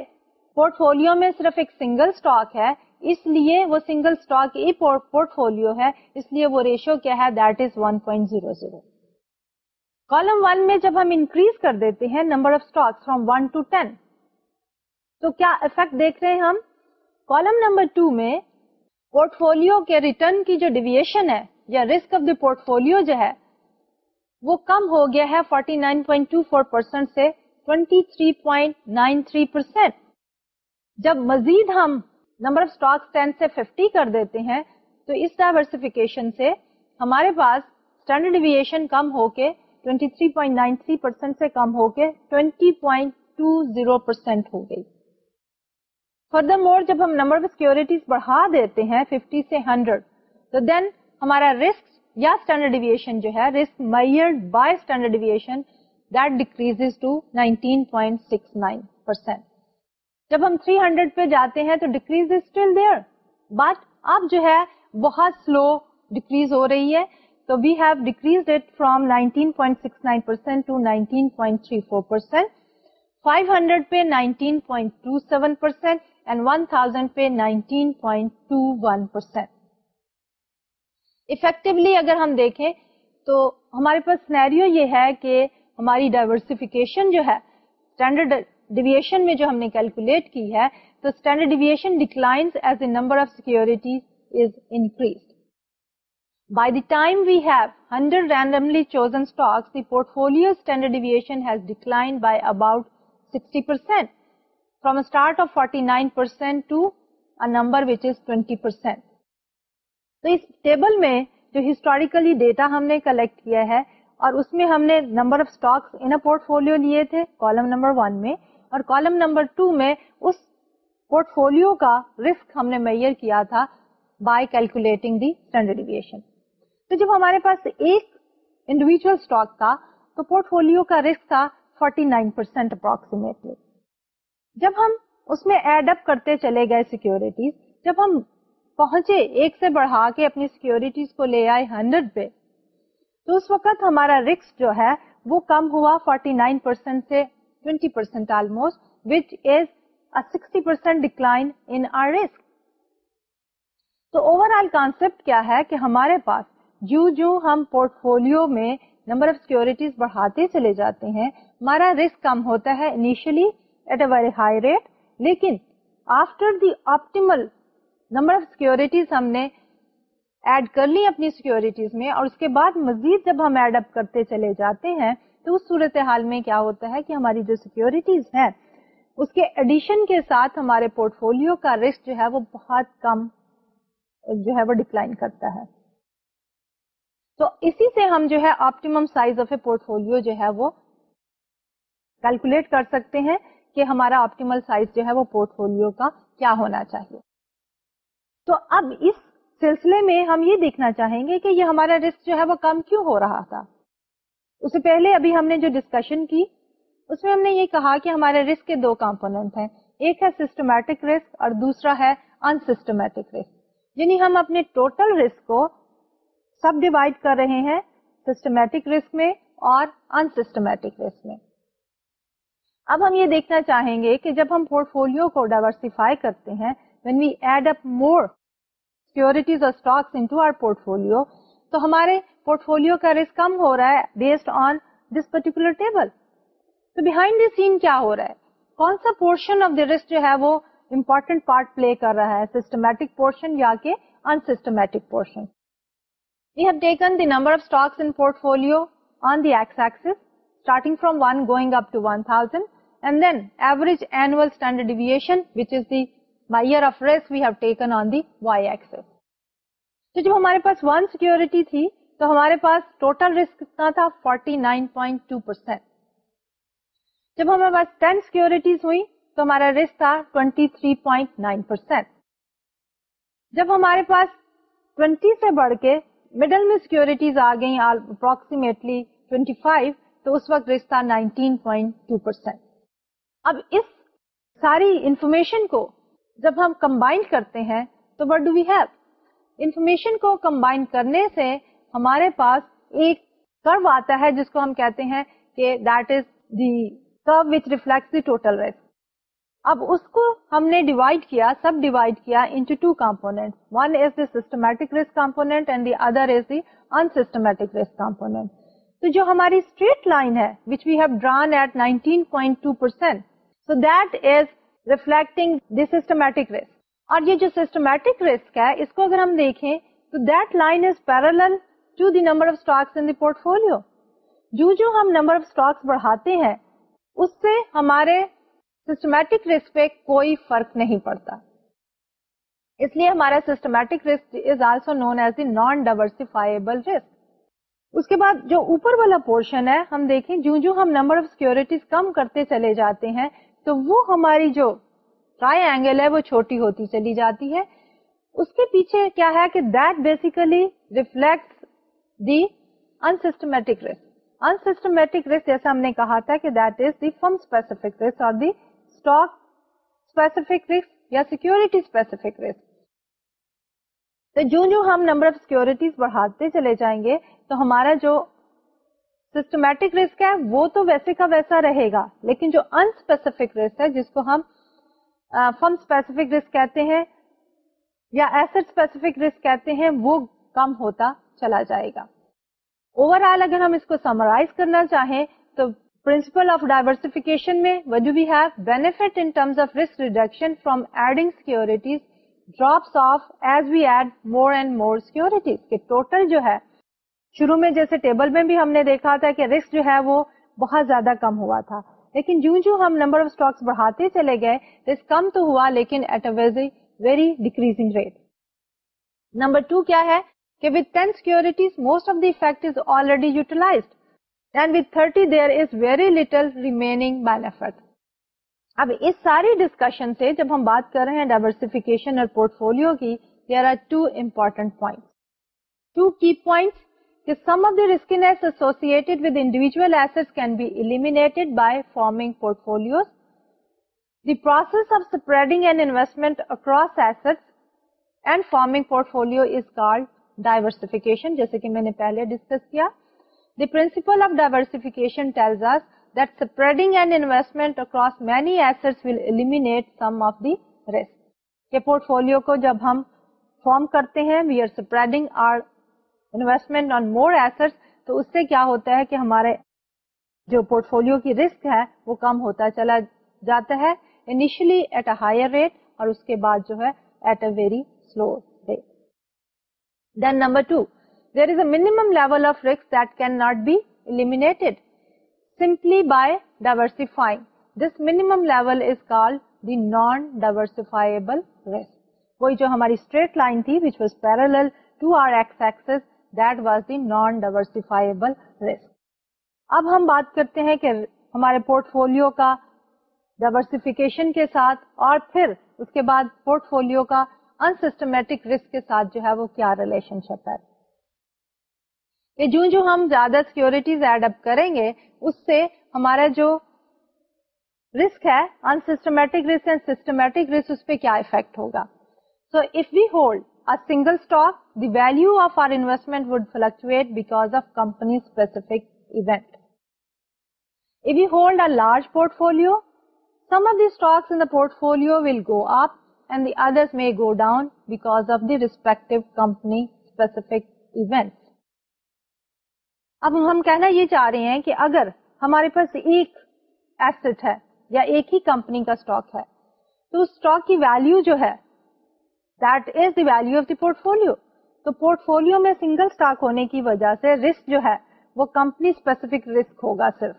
پورٹ فولو میں صرف ایک سنگل اسٹاک ہے اس لیے وہ سنگل اسٹاک ہی پورٹ فولو ہے، اس لیے وہ ریشو کیا ہے؟ دیٹ از 1.00 کالم ون میں جب ہم انکریز کر دیتے ہیں number of stock from one to ten تو کیا افیکٹ دیکھ رہے ہیں ہم؟ کالم نمبر ٹو میں پورٹ فولو کے ریٹرن کی جو ڈیویشن ہے، یا risk of the portfolio جو ہے، وہ کم ہو گیا ہے 49.24 پرسینٹ سے 23.93 پرسینٹ جب مزید ہم نمبر آف اسٹاک 10 سے 50 کر دیتے ہیں، تو اس ڈائورسفیکیشن سے ہمارے پاس اسٹینڈرڈ ڈیویشن کم ہو کے 23.93 پرسینٹ سے کم ہو کے 20.20 پرسینٹ ہو گئی فردر مور جب ہم نمبر آف سیکورٹیز بڑھا دیتے ہیں 50 سے 100 تو دین ہمارا رسک یا اسٹینڈرڈ ڈیویشن جو ہے risk measured by standard deviation that decrease to 19.69 percent جب ہم 300 پہ جاتے ہیں تو decrease is still there but اب جو ہے بہت سلو ڈیکریز ہو رہی ہے. تو we have decrease it from 19.69 percent to 19.34 percent 500 پہ 19.27 پرسینٹ اینڈ 1000 پہ 19.21 پرسینٹ افیکٹولی اگر ہم دیکھیں تو ہمارے پاس سنیریو یہ ہے کہ ہماری ڈائورسفیکیشن جو ہے اسٹینڈرڈ ڈیویشن میں جو ہم نے کیلکولیٹ کی ہے، تو standard deviation declines as a number of securities is increase by the time we have hundred randomly chosen stock the portfolio standard deviation has decline by about 60 percent from a start of 49 percent to a number which is 20 percent. تو اس table میں جو historically data ہم نے collect کیا ہے، اور اس میں ہم نے number of stock in portfolio لیے تھے کالم نمبر ون میں اور کالم نمبر ٹو میں اس پورٹ فولو کا رسک ہم نے میئر کیا تھا بائی کیلکولیٹنگ دی اسٹینڈرڈ تو جب ہمارے پاس ایک انڈیویجل اسٹاک تھا تو پورٹ فولو کا رسک تھا 49 پرسینٹ اپروکسیمیٹلی جب ہم اس میں ایڈ اپ کرتے چلے گئے سیکورٹیز جب ہم پہنچے ایک سے بڑھا کے اپنی سیکورٹیز کو لے آئے ہنڈریڈ پہ، تو اس وقت ہمارا رسک جو ہے وہ کم ہوا 49 پرسینٹ سے 20 percent almost which is sixty percent decline in our risk تو اوور آل کانسپٹ کیا ہے کہ ہمارے پاس جو جو ہم پورٹ فولو میں نمبر آف سیکورٹیز بڑھاتے چلے جاتے ہیں ہمارا رسک کم ہوتا ہے initially at a very high rate لیکن after the optimal number of securities ہم نے ایڈ کر لی اپنی سیکورٹیز میں اور اس کے بعد مزید جب ہم ایڈ اپ کرتے چلے جاتے ہیں تو اس صورت حال میں کیا ہوتا ہے کہ ہماری جو سیکورٹیز ہے اس کے ایڈیشن کے ساتھ ہمارے پورٹ فولو کا رسک جو ہے وہ بہت کم جو ہے وہ ڈکلائن کرتا ہے۔ تو اسی سے ہم جو ہے optimum size of a portfolio جو ہے وہ کیلکولیٹ کر سکتے ہیں کہ ہمارا آپٹیمل سائز جو ہے وہ پورٹ فولو کا کیا ہونا چاہیے۔ تو اب اس سلسلے میں ہم یہ دیکھنا چاہیں گے کہ یہ ہمارا رسک جو ہے وہ کم کیوں ہو رہا تھا؟ اس سے پہلے ابھی ہم نے جو ڈسکشن کی، اس میں ہم نے یہ کہا کہ ہمارے رسک کے دو کمپونیٹ ہیں۔ ایک ہے سسٹمیٹک رسک اور دوسرا ہے انسٹمیٹک رسک یعنی ہم اپنے ٹوٹل رسک کو سب ڈیوائڈ کر رہے ہیں سسٹمیٹک رسک میں اور انسٹمیٹک رسک میں۔ اب ہم یہ دیکھنا چاہیں گے کہ جب ہم پورٹ فولو کو ڈائورسفائی کرتے ہیں when we add up more securities اور stocks into our portfolio تو ہمارے پورٹ فولو کا رسک کم ہو رہا ہے based on this particular table تو بہائنڈ دی سین کیا ہو رہا ہے؟ کون سا پورشن آف دا رسک جو ہے وہ امپورٹینٹ پارٹ پلے کر رہا ہے؟ سسٹمیٹک پورشن یا کہ unsystematic portion we have taken the number of stock in portfolio on the X axis starting from one going up to upon thousand and then average annual standard error of race we have taken on the Y axis تو جب ہمارے پاس one security تھی تو ہمارے پاس total risk کتنا تھا؟ 49.2 پرسینٹ جب ہمارے پاس 10 سیکورٹیز ہوئی تو ہمارا رسک تھا 23.9 پرسینٹ جب ہمارے پاس 20 سے بڑھ کے مڈل میں سیکورٹیز آ گئی اپروکسیمیٹلی 25 تو اس وقت رسک تھا 19.2 پرسینٹ اب اس ساری انفارمیشن کو جب ہم کمبائن کرتے ہیں تو what do we have information کو کمبائن کرنے سے ہمارے پاس ایک کرو آتا ہے جس کو ہم کہتے ہیں کہ that is the curve which reflect the total risk اب اس کو ہم نے ڈیوائڈ کیا سب ڈیوائڈ کیا into two component one is the systematic risk component and the other is the unsystematic risk component تو جو ہماری اسٹریٹ لائن ہے which we have drawn at 19.2 percent so that is reflecting the systematic risk اور یہ جو systematic risk ہے، اس کو اگر ہم دیکھیں، تو that line is parallel to the number of stock in the portfolio جو جو ہم نمبر آف اسٹاک بڑھاتے ہیں، اس سے ہمارے سسٹمیٹک رسک پہ کوئی فرق نہیں پڑتا. اس لیے ہمارا systematic risk is also known as the non diversifiable risk اس کے بعد جو اوپر والا پورشن ہے، ہم دیکھیں، جو جو ہم نمبر آف سیکورٹیز کم کرتے چلے جاتے ہیں، تو وہ ہماری جو ٹرائی اینگل ہے، وہ چھوٹی ہوتی چلی جاتی ہے۔ اس کے پیچھے کیا ہے کہ that basically reflect the unsystematic risk unsystematic risk جیسا ہم نے کہا تھا کہ that is the firm specific risk اور دی اسٹاک اسپیسیفک رسک یا سیکورٹی اسپیسیفک رسک تو جو جو ہم نمبر آف سیکورٹیز بڑھاتے چلے جائیں گے، تو ہمارا جو سسٹمیٹک رسک ہے، وہ تو ویسے کا ویسا رہے گا۔ لیکن جو انسپیسیفک رسک ہے، جس کو ہم فم اسپیسیفک رسک کہتے ہیں یا ایسٹ اسپیسیفک رسک کہتے ہیں، وہ کم ہوتا چلا جائے گا۔ اوور آل اگر ہم اس کو سمرائز کرنا چاہیں تو پرنسپل آف ڈائورسفیکیشن میں would we have benefit in terms of risk reduction from adding securities drops off as we add more and more securities کہ ٹوٹل جو ہے۔ شروع میں جیسے ٹیبل میں بھی ہم نے دیکھا تھا کہ رسک جو ہے وہ بہت زیادہ کم ہوا تھا۔ لیکن جو جو ہم نمبر آف اسٹاکس بڑھاتے چلے گئے رسک کم تو ہوا، لیکن at a very very decreasing rate number two کیا ہے؟ کہ with ten securities most of the effect is already utilized and with thirty there is very little remaining benefit اب اس ساری ڈسکشن سے جب ہم بات کر رہے ہیں ڈائورسفیکیشن اور پورٹ فولو کی there are two important point two key point some of the riskiness associated with individual asset can be eliminated by forming portfolios the process of spreading and investment across asset and forming portfolio is called diversification جیسے کہ میں نے پہلے discuss کیا the principle of diversification tells us that spreading an investment across many assets will eliminate some of the risk. کہ portfolio کو جب ہم فارم کرتے ہیں we are spreading our investment on more asset تو اس سے کیا ہوتا ہے کہ ہمارے جو پورٹ فولو کی رسک ہے وہ کم ہوتا چلا جاتا ہے initially at a higher rate اور اس کے بعد جو ہے at a very slow rate then number two there is a minimum level of risk that can not be eliminated simply by diversifying. This minimum level is called the non-diversifiable risk. وہی جو ہماری straight line تھی which was parallel to our x-axis that was the non-diversifiable risk. اب ہم بات کرتے ہیں کہ ہمارے پورٹ فولو کا ڈائورسفیکیشن کے ساتھ اور پھر اس کے بعد پورٹ فولو کا انسٹمیٹک رسک کے ساتھ جو ہے وہ کیا ریلیشن شپ ہے کہ جو جو ہم زیادہ سیکورٹیز ایڈ اپ کریں گے، اس سے ہمارا جو رسک ہے unsystematic risk and systematic risk اس پہ کیا افیکٹ ہوگا so if we hold single stock the value of our investment would fluctuate because of company specific event If you hold a large portfolio, some of the stocks in the portfolio will go up and the others may go down because of the respective company specific events. اب ہم کہنا یہ چاہ رہے ہیں کہ اگر ہمارے پاس ایک ایسٹ ہے یا ایک ہی کمپنی کا اسٹاک ہے تو اسٹاک کی ویلو جو ہے that is the value of the portfolio تو پورٹ فولو میں سنگل اسٹاک ہونے کی وجہ سے رسک جو ہے وہ کمپنی اسپیسیفک رسک ہوگا صرف۔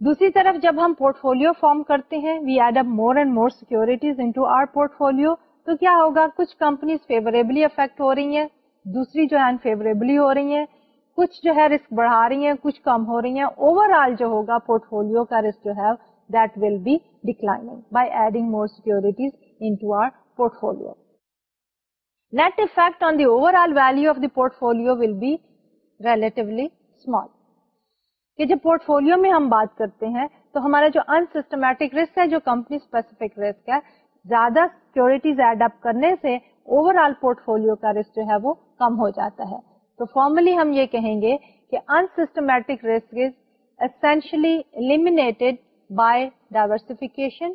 دوسری طرف جب ہم پورٹ فولو فارم کرتے ہیں we add up more and more securities in our portfolio تو کیا ہوگا؟ کچھ کمپنیز فیوریبلی افیکٹ ہو رہی ہیں، دوسری جو ہے انفیوریبلی ہو رہی ہیں۔ کچھ جو ہے رسک بڑھا رہی ہیں، کچھ کم ہو رہی ہیں۔ اوور آل جو ہوگا پورٹ فولو کا رسک جو ہے that will be declining by adding more securities into our portfolio net effect on the overall value of the portfolio will be relatively small کہ جب پورٹ فولو میں ہم بات کرتے ہیں تو ہمارا جو انسٹمیٹک رسک ہے جو کمپنی اسپیسیفک رسک ہے زیادہ سیکورٹیز ایڈ اپ کرنے سے اوور آل پورٹ فولو کا رسک جو ہے وہ کم ہو جاتا ہے تو فارملی ہم یہ کہیں گے کہ unsystematic risk is essentially eliminated by diversification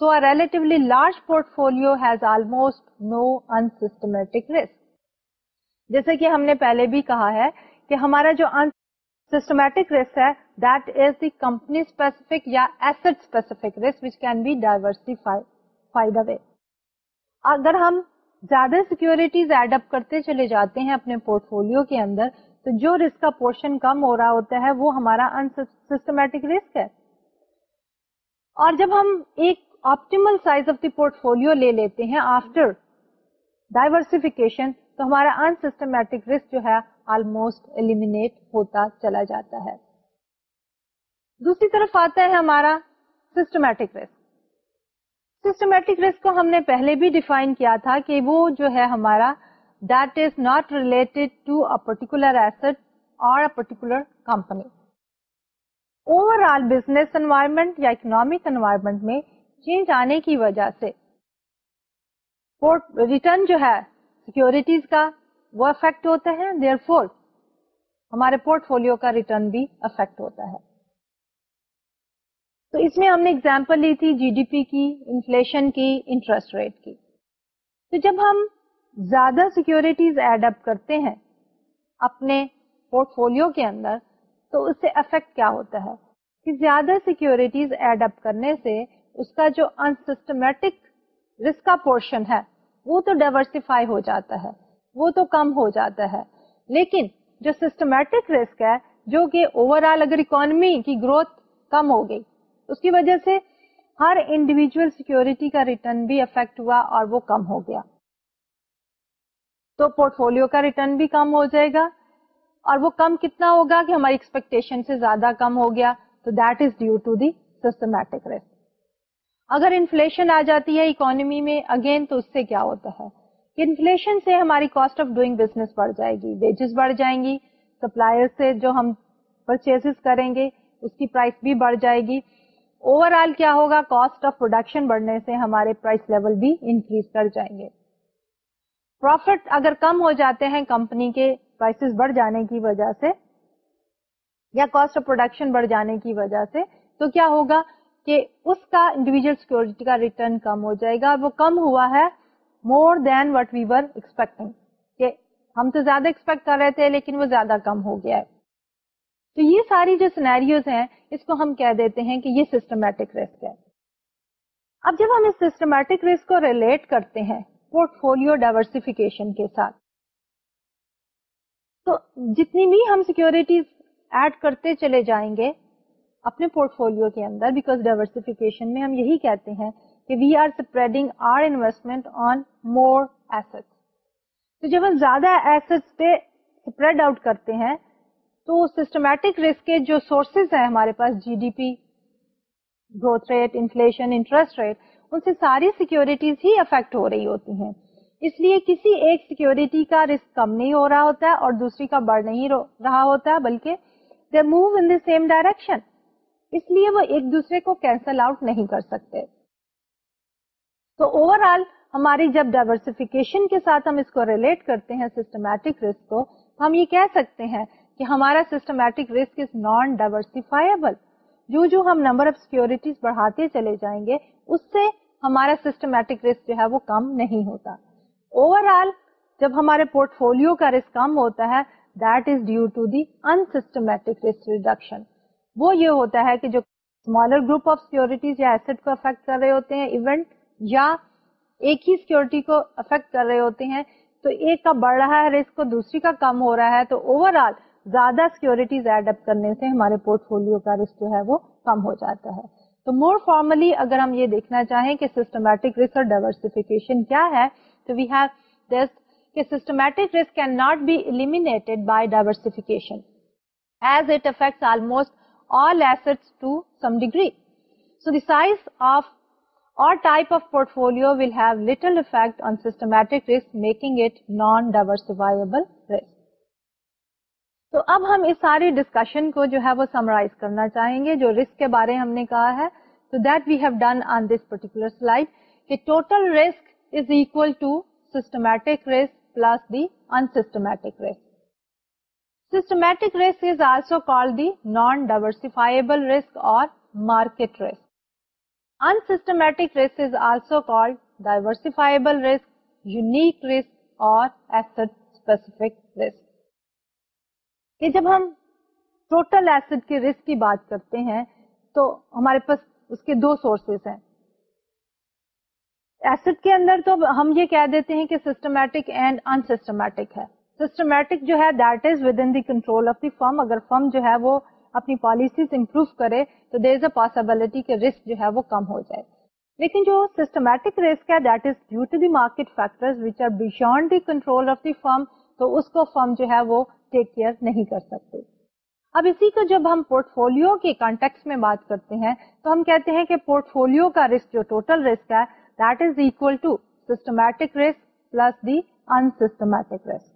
so a relatively large portfolio has almost no unsystematic risk جیسے کہ ہم نے پہلے بھی کہا ہے کہ ہمارا جو سسٹمیٹک رسک ہے that is the company specific یا asset specific risk which can be diversify away اگر ہم زیادہ سیکورٹیز ایڈ اپ کرتے چلے جاتے ہیں اپنے پورٹ فولو کے اندر، تو جو رسک کا پورشن کم ہو رہا ہوتا ہے وہ ہمارا سسٹمیٹک رسک ہے. اور جب ہم ایک optimal size of the portfolio لے لیتے ہیں آفٹر ڈائورسفیکیشن تو ہمارا انسٹمیٹک رسک جو ہے آلموسٹ ایلیمینیٹ ہوتا چلا جاتا ہے۔ دوسری طرف آتا ہے ہمارا سسٹمیٹک رسک سسٹمیٹک رسک کو ہم نے پہلے بھی ڈیفائن کیا تھا کہ وہ جو ہے ہمارا that is not related to a particular asset اور particular company overall business environment یا اکنامک انوائرمنٹ میں چینج آنے کی وجہ سے۔ ریٹرن جو ہے سیکورٹیز کا وہ افیکٹ ہوتا ہے دیئر فور ہمارے پورٹ فولio کا ریٹرن بھی افیکٹ ہوتا ہے۔ تو اس میں ہم نے اگزامپل لی تھی جی ڈی پی کی انفلشن کی انٹرسٹ ریٹ کی۔ تو جب ہم زیادہ سیکورٹیز ایڈ اپ کرتے ہیں اپنے پورٹ فولio کے اندر، تو اس سے افیکٹ کیا ہوتا ہے؟ کہ زیادہ سیکورٹیز ایڈ اپ کرنے سے اس کا جو انسٹمیٹک رسک کا پورشن ہے، وہ تو ڈائورسفائی ہو جاتا ہے، وہ تو کم ہو جاتا ہے. لیکن جو سسٹمیٹک رسک ہے، جو کہ اوور آل اگر اکانمی کی گروتھ کم ہو گئی، اس کی وجہ سے ہر انڈیویجل سیکورٹی کا ریٹرن بھی افیکٹ ہوا اور وہ کم ہو گیا. تو پورٹ فولio کا ریٹرن بھی کم ہو جائے گا اور وہ کم کتنا ہوگا کہ ہماری ایکسپیکٹیشن سے زیادہ کم ہو گیا، تو that is due to the systematic risk اگر انفلیشن آ جاتی ہے اکانمی میں اگین تو اس سے کیا ہوتا ہے؟ انفلیشن سے ہماری کاسٹ آف ڈوئنگ بزنس بڑھ جائے گی ویجز بڑھ جائیں گی سپلائر سے جو ہم پرچیز کریں گے، اس کی پرائس بھی بڑھ جائے گی۔ اوور آل کیا ہوگا؟ کاسٹ آف پروڈکشن بڑھنے سے ہمارے پرائس لیول بھی انکریز کر جائیں گے۔ پروفٹ اگر کم ہو جاتے ہیں کمپنی کے پرائسز بڑھ جانے کی وجہ سے یا کاسٹ آف پروڈکشن بڑھ جانے کی وجہ سے، تو کیا ہوگا؟ کہ اس کا انڈیویجل سیکورٹی کا ریٹرن کم ہو جائے گا، وہ کم ہوا ہے more than what we were expecting کہ ہم تو زیادہ ایکسپیکٹ کر رہے تھے لیکن وہ زیادہ کم ہو گیا ہے۔ تو یہ ساری جو سینیریوز ہیں، اس کو ہم کہہ دیتے ہیں کہ یہ سسٹمیٹک رسک ہے۔ اب جب ہم اس سسٹمیٹک رسک کو ریلیٹ کرتے ہیں پورٹ فولو ڈائورسفیکیشن کے ساتھ، تو جتنی بھی ہم سیکورٹیز ایڈ کرتے چلے جائیں گے اپنے پورٹ فولio کے اندر بیکاز ڈائورسفیکیشن میں ہم یہی کہتے ہیں کہ we are spreading our investment on more asset تو جب ہم زیادہ ایسٹ پہ اسپریڈ آؤٹ کرتے ہیں، تو سسٹمیٹک رسک کے جو سورسز ہیں ہمارے پاس G D P growth rate inflation interest rate ان سے ساری سیکورٹیز ہی افیکٹ ہو رہی ہوتی ہیں۔ اس لیے کسی ایک سیکورٹی کا رسک کم نہیں ہو رہا ہوتا ہے اور دوسری کا بڑھ نہیں رہا ہوتا ہے بلکہ they move in the same direction اس لیے وہ ایک دوسرے کو کینسل آؤٹ نہیں کر سکتے۔ تو اوور آل ہماری جب ڈائورسفیکیشن کے ساتھ ہم اس کو ریلیٹ کرتے ہیں سسٹمیٹک رسک کو، ہم یہ کہہ سکتے ہیں کہ ہمارا systematic risk is non diversifiable جو جو ہم نمبر آف سیکورٹیز بڑھاتے چلے جائیں گے، اس سے ہمارا سسٹمیٹک رسک جو ہے وہ کم نہیں ہوتا۔ اوور آل جب ہمارے پورٹ فولو کا رسک کم ہوتا ہے that is due to the unsystematic risk reduction وہ یہ ہوتا ہے کہ جو اسمالر گروپ آف سیکورٹیز یا ایسٹ کو افیکٹ کر رہے ہوتے ہیں ایونٹ یا ایک ہی سیکورٹی کو افیکٹ کر رہے ہوتے ہیں، تو ایک کا بڑھ رہا ہے رسک کو دوسری کا کم ہو رہا ہے، تو اوور آل زیادہ سیکورٹیز ایڈ اپ کرنے سے ہمارے پورٹ فولو کا رسک جو ہے وہ کم ہو جاتا ہے۔ تو مور فارملی اگر ہم یہ دیکھنا چاہیں کہ سسٹمیٹک رسک اور ڈائورسفیکیشن کیا ہے، تو وی ہیو دس کہ systematic risk can not be eliminated by diversification as it affects almost all assets to some degree. So the size of or type of portfolio will have little effect on systematic risk, making it non-diversifiable risk. تو اب ہم اس ساری discussion کو جو ہے وہ summarize کرنا چاہیں گے جو رسک کے بارے ہم نے کہا ہے تو that we have done on this particular slide کہ total risk is equal to systematic risk plus the unsystematic risk systematic risk is also call the non diversifiable risk اور market risk unsystematic risk is also called diversifiable risk unique risk اور asset specific risk کہ جب ہم total asset کے risk کی بات کرتے ہیں تو ہمارے پاس اس کے دو سورسز ہیں ایسڈ کے اندر تو ہم یہ کہہ دیتے ہیں کہ سسٹمیٹک اینڈ انسٹمیٹک ہے سسٹمیٹک جو ہے that is within the control of the firm اگر فرم جو ہے وہ اپنی پالیسیز امپروو کرے، تو دیر از اے پاسبلٹی کہ رسک جو ہے وہ کم ہو جائے. لیکن جو سسٹمیٹک رسک ہے that is due to the market factor which are beyond the control of the firm تو اس کو فرم جو ہے وہ ٹیک کیئر نہیں کر سکتے. اب اسی کو جب ہم پورٹ فولو کے کانٹیکس میں بات کرتے ہیں، تو ہم کہتے ہیں کہ پورٹ فولو کا رسک جو ٹوٹل رسک ہے that is equal to systematic risk plus the unsystematic risk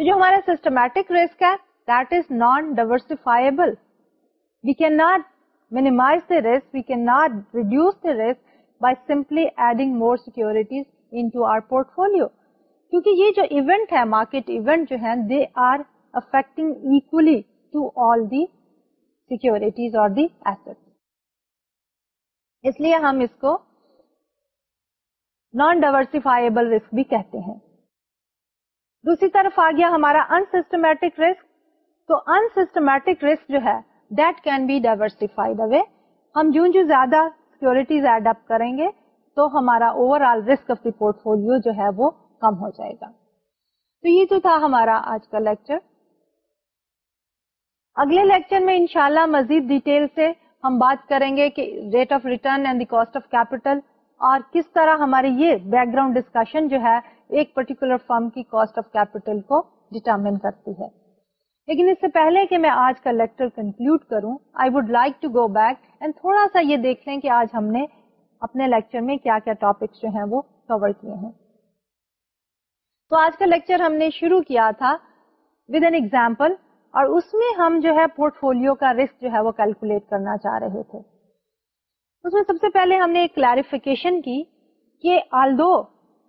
جو ہمارا سسٹمیٹک رسک ہے that is non diversifiable we can not minimize the risk, we cannot reduce the risk by simply adding more securities into our portfolio. کیونکہ یہ جو event ہے market event جو ہے they are affecting equally to all the securities اور the asset اس لیے ہم اس کو نان ڈائورسفائبل رسک بھی کہتے ہیں۔ دوسری طرف آ گیا ہمارا انسٹمیٹک رسک تو انسٹمیٹک رسک جو ہے that can be diversified away ہم جو جو زیادہ سیکورٹیز ایڈ اپ کریں گے، تو ہمارا overall risk of the portfolio جو ہے وہ کم ہو جائے گا. تو یہ تو تھا ہمارا آج کا لیکچر اگلے لیکچر میں انشاءاللہ مزید ڈیٹیل سے ہم بات کریں گے کہ rate of return and the cost of capital اور کس طرح ہماری یہ بیک گراؤنڈ ڈسکشن جو ہے ایک پرٹیکولر فرم کی کاسٹ آف کیپیٹل کو ڈٹرمن کرتی ہے۔ لیکن اس سے پہلے کہ میں آج کا لیکچر کنکلوڈ کروں I would like to go back and تھوڑا سا یہ دیکھ لیں کہ آج ہم نے اپنے لیکچر میں کیا کیا ٹاپکس جو ہیں وہ کور کیے ہیں۔ تو آج کا لیکچر ہم نے شروع کیا تھا ود این ایگزامپل اور اس میں ہم جو ہے پورٹ فولو کا رسک جو ہے وہ کیلکولیٹ کرنا چاہ رہے تھے۔ اس میں سب سے پہلے ہم نے ایک کلیریفیکیشن کی کہ آل دو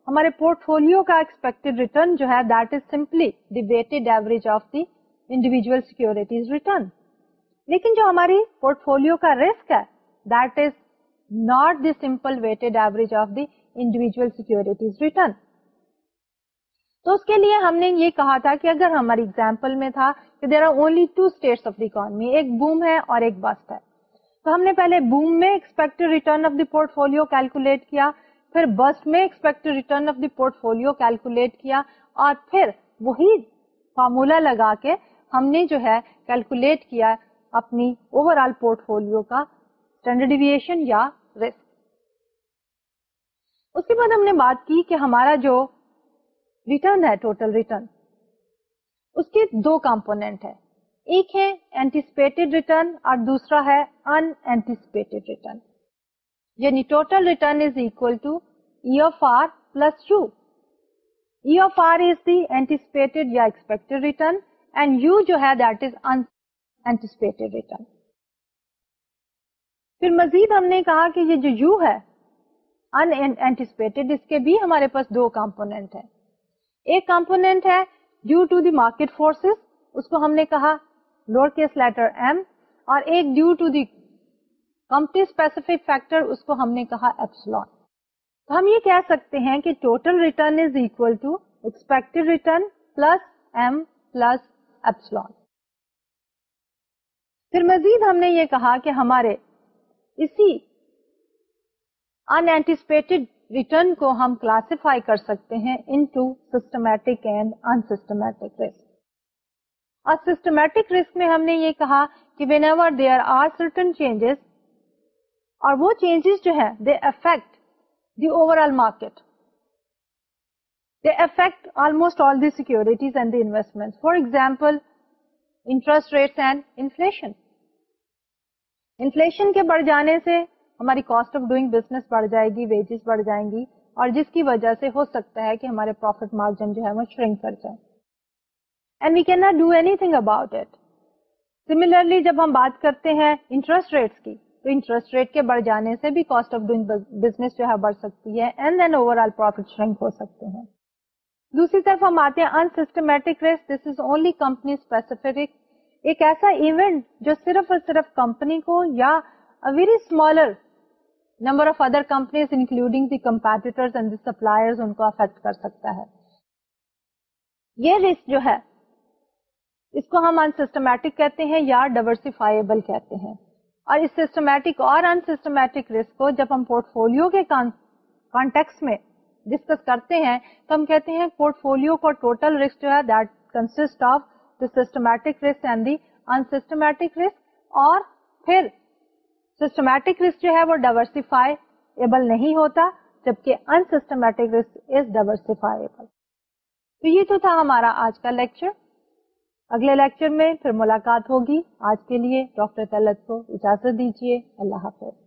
ہمارے پورٹ فولو کا ایکسپیکٹڈ ریٹرن جو ہے that is simply the weighted average of the individual securities return لیکن جو ہماری پورٹ فولو کا رسک ہے that is not the simple weighted average of the individual securities return تو اس کے لیے ہم نے یہ کہا تھا کہ اگر ہماری اگزامپل میں تھا کہ there are only two states of the economy ایک بوم ہے اور ایک بسٹ ہے. تو ہم نے پہلے بوم میں expect return of the portfolio calculate کیا، پھر بسٹ میں expect return of the portfolio calculate کیا، اور پھر وہی فارمولا لگا کے ہم نے جو ہے کیلکولیٹ کیا اپنی اوور آل پورٹ فولو کا اسٹینڈرڈ ڈیویشن یا رسک اس کے بعد ہم نے بات کی کہ ہمارا جو ریٹرن ہے ٹوٹل ریٹرن اس کے دو کمپونیٹ ہے ایک ہے اینٹیسپیٹڈ ریٹرن اور دوسرا ہے ان اینٹیسپیٹڈ ریٹرن یعنی total return is equal to E of R plus U E of R is the anticipated یا ایکسپیکٹڈ ریٹرن اینڈ یو جو ہے دیٹ از انٹیسپیٹڈ ریٹرن پھر مزید ہم نے کہا کہ یہ جو یو ہے انٹیسپیٹڈ اس کے بھی ہمارے پاس دو کمپونیٹ ہے ایک کمپونیٹ ہے due to the market forces اس کو ہم نے کہا لوور کیس لیٹر ایم اور ایک due to the company specific factor اس کو ہم نے کہا ایپسلون تو ہم یہ کہہ سکتے ہیں کہ total return is equal to expect return plus M plus epsilon پھر مزید ہم نے یہ کہا کہ ہمارے اسی انٹیسپیٹڈ ریٹرن کو ہم کلاسیفائی کر سکتے ہیں into systematic and unsystematic risk اور سسٹمیٹک رسک میں ہم نے یہ کہا کہ whenever there are certain changes اور وہ چینجز جو ہے they affect the overall market they affect almost all the securities and the investment for example interest rates and inflation inflation کے بڑھ جانے سے ہماری کاسٹ آف ڈوئنگ بزنس بڑھ جائے گی ویجز بڑھ جائیں گی، اور جس کی وجہ سے ہو سکتا ہے کہ ہمارے پروفٹ مارجن جو ہے وہ شرنک کر جائے and we can not do anything about it similarly جب ہم بات کرتے ہیں انٹرسٹ ریٹس کی، تو انٹرسٹ ریٹ کے بڑھ جانے سے بھی کاسٹ آف ڈوئنگ بزنس جو ہے بڑھ سکتی ہے and then overall profit shrink ہو سکتے ہیں۔ دوسری طرف ہم آتے ہیں unsystematic risk this is only company specific ایک ایسا ایونٹ جو صرف اور صرف کمپنی کو یا very smaller number of other companies including the competitor and the supplier ان کو افیکٹ کر سکتا ہے۔ یہ رسک جو ہے اس کو ہم انسٹمیٹک کہتے ہیں یا ڈائورسفائبل کہتے ہیں۔ اور اس سسٹمیٹک اور انسٹمیٹک رسک کو جب ہم پورٹ فولو کے کانٹیکس میں ڈسکس کرتے ہیں، تو ہم کہتے ہیں پورٹ فولو کا ٹوٹل رسک جو ہے that consist of the systematic risk and the unsystematic risk اور پھر سسٹمیٹک رسک جو ہے، وہ ڈائورسفائیبل نہیں ہوتا، جبکہ انسٹمیٹک رسک از ڈائورسفائیبل تو یہ تو تھا ہمارا آج کا لیکچر اگلے لیکچر میں پھر ملاقات ہوگی۔ آج کے لیے ڈاکٹر طلعت کو اجازت دیجیے۔ اللہ حافظ۔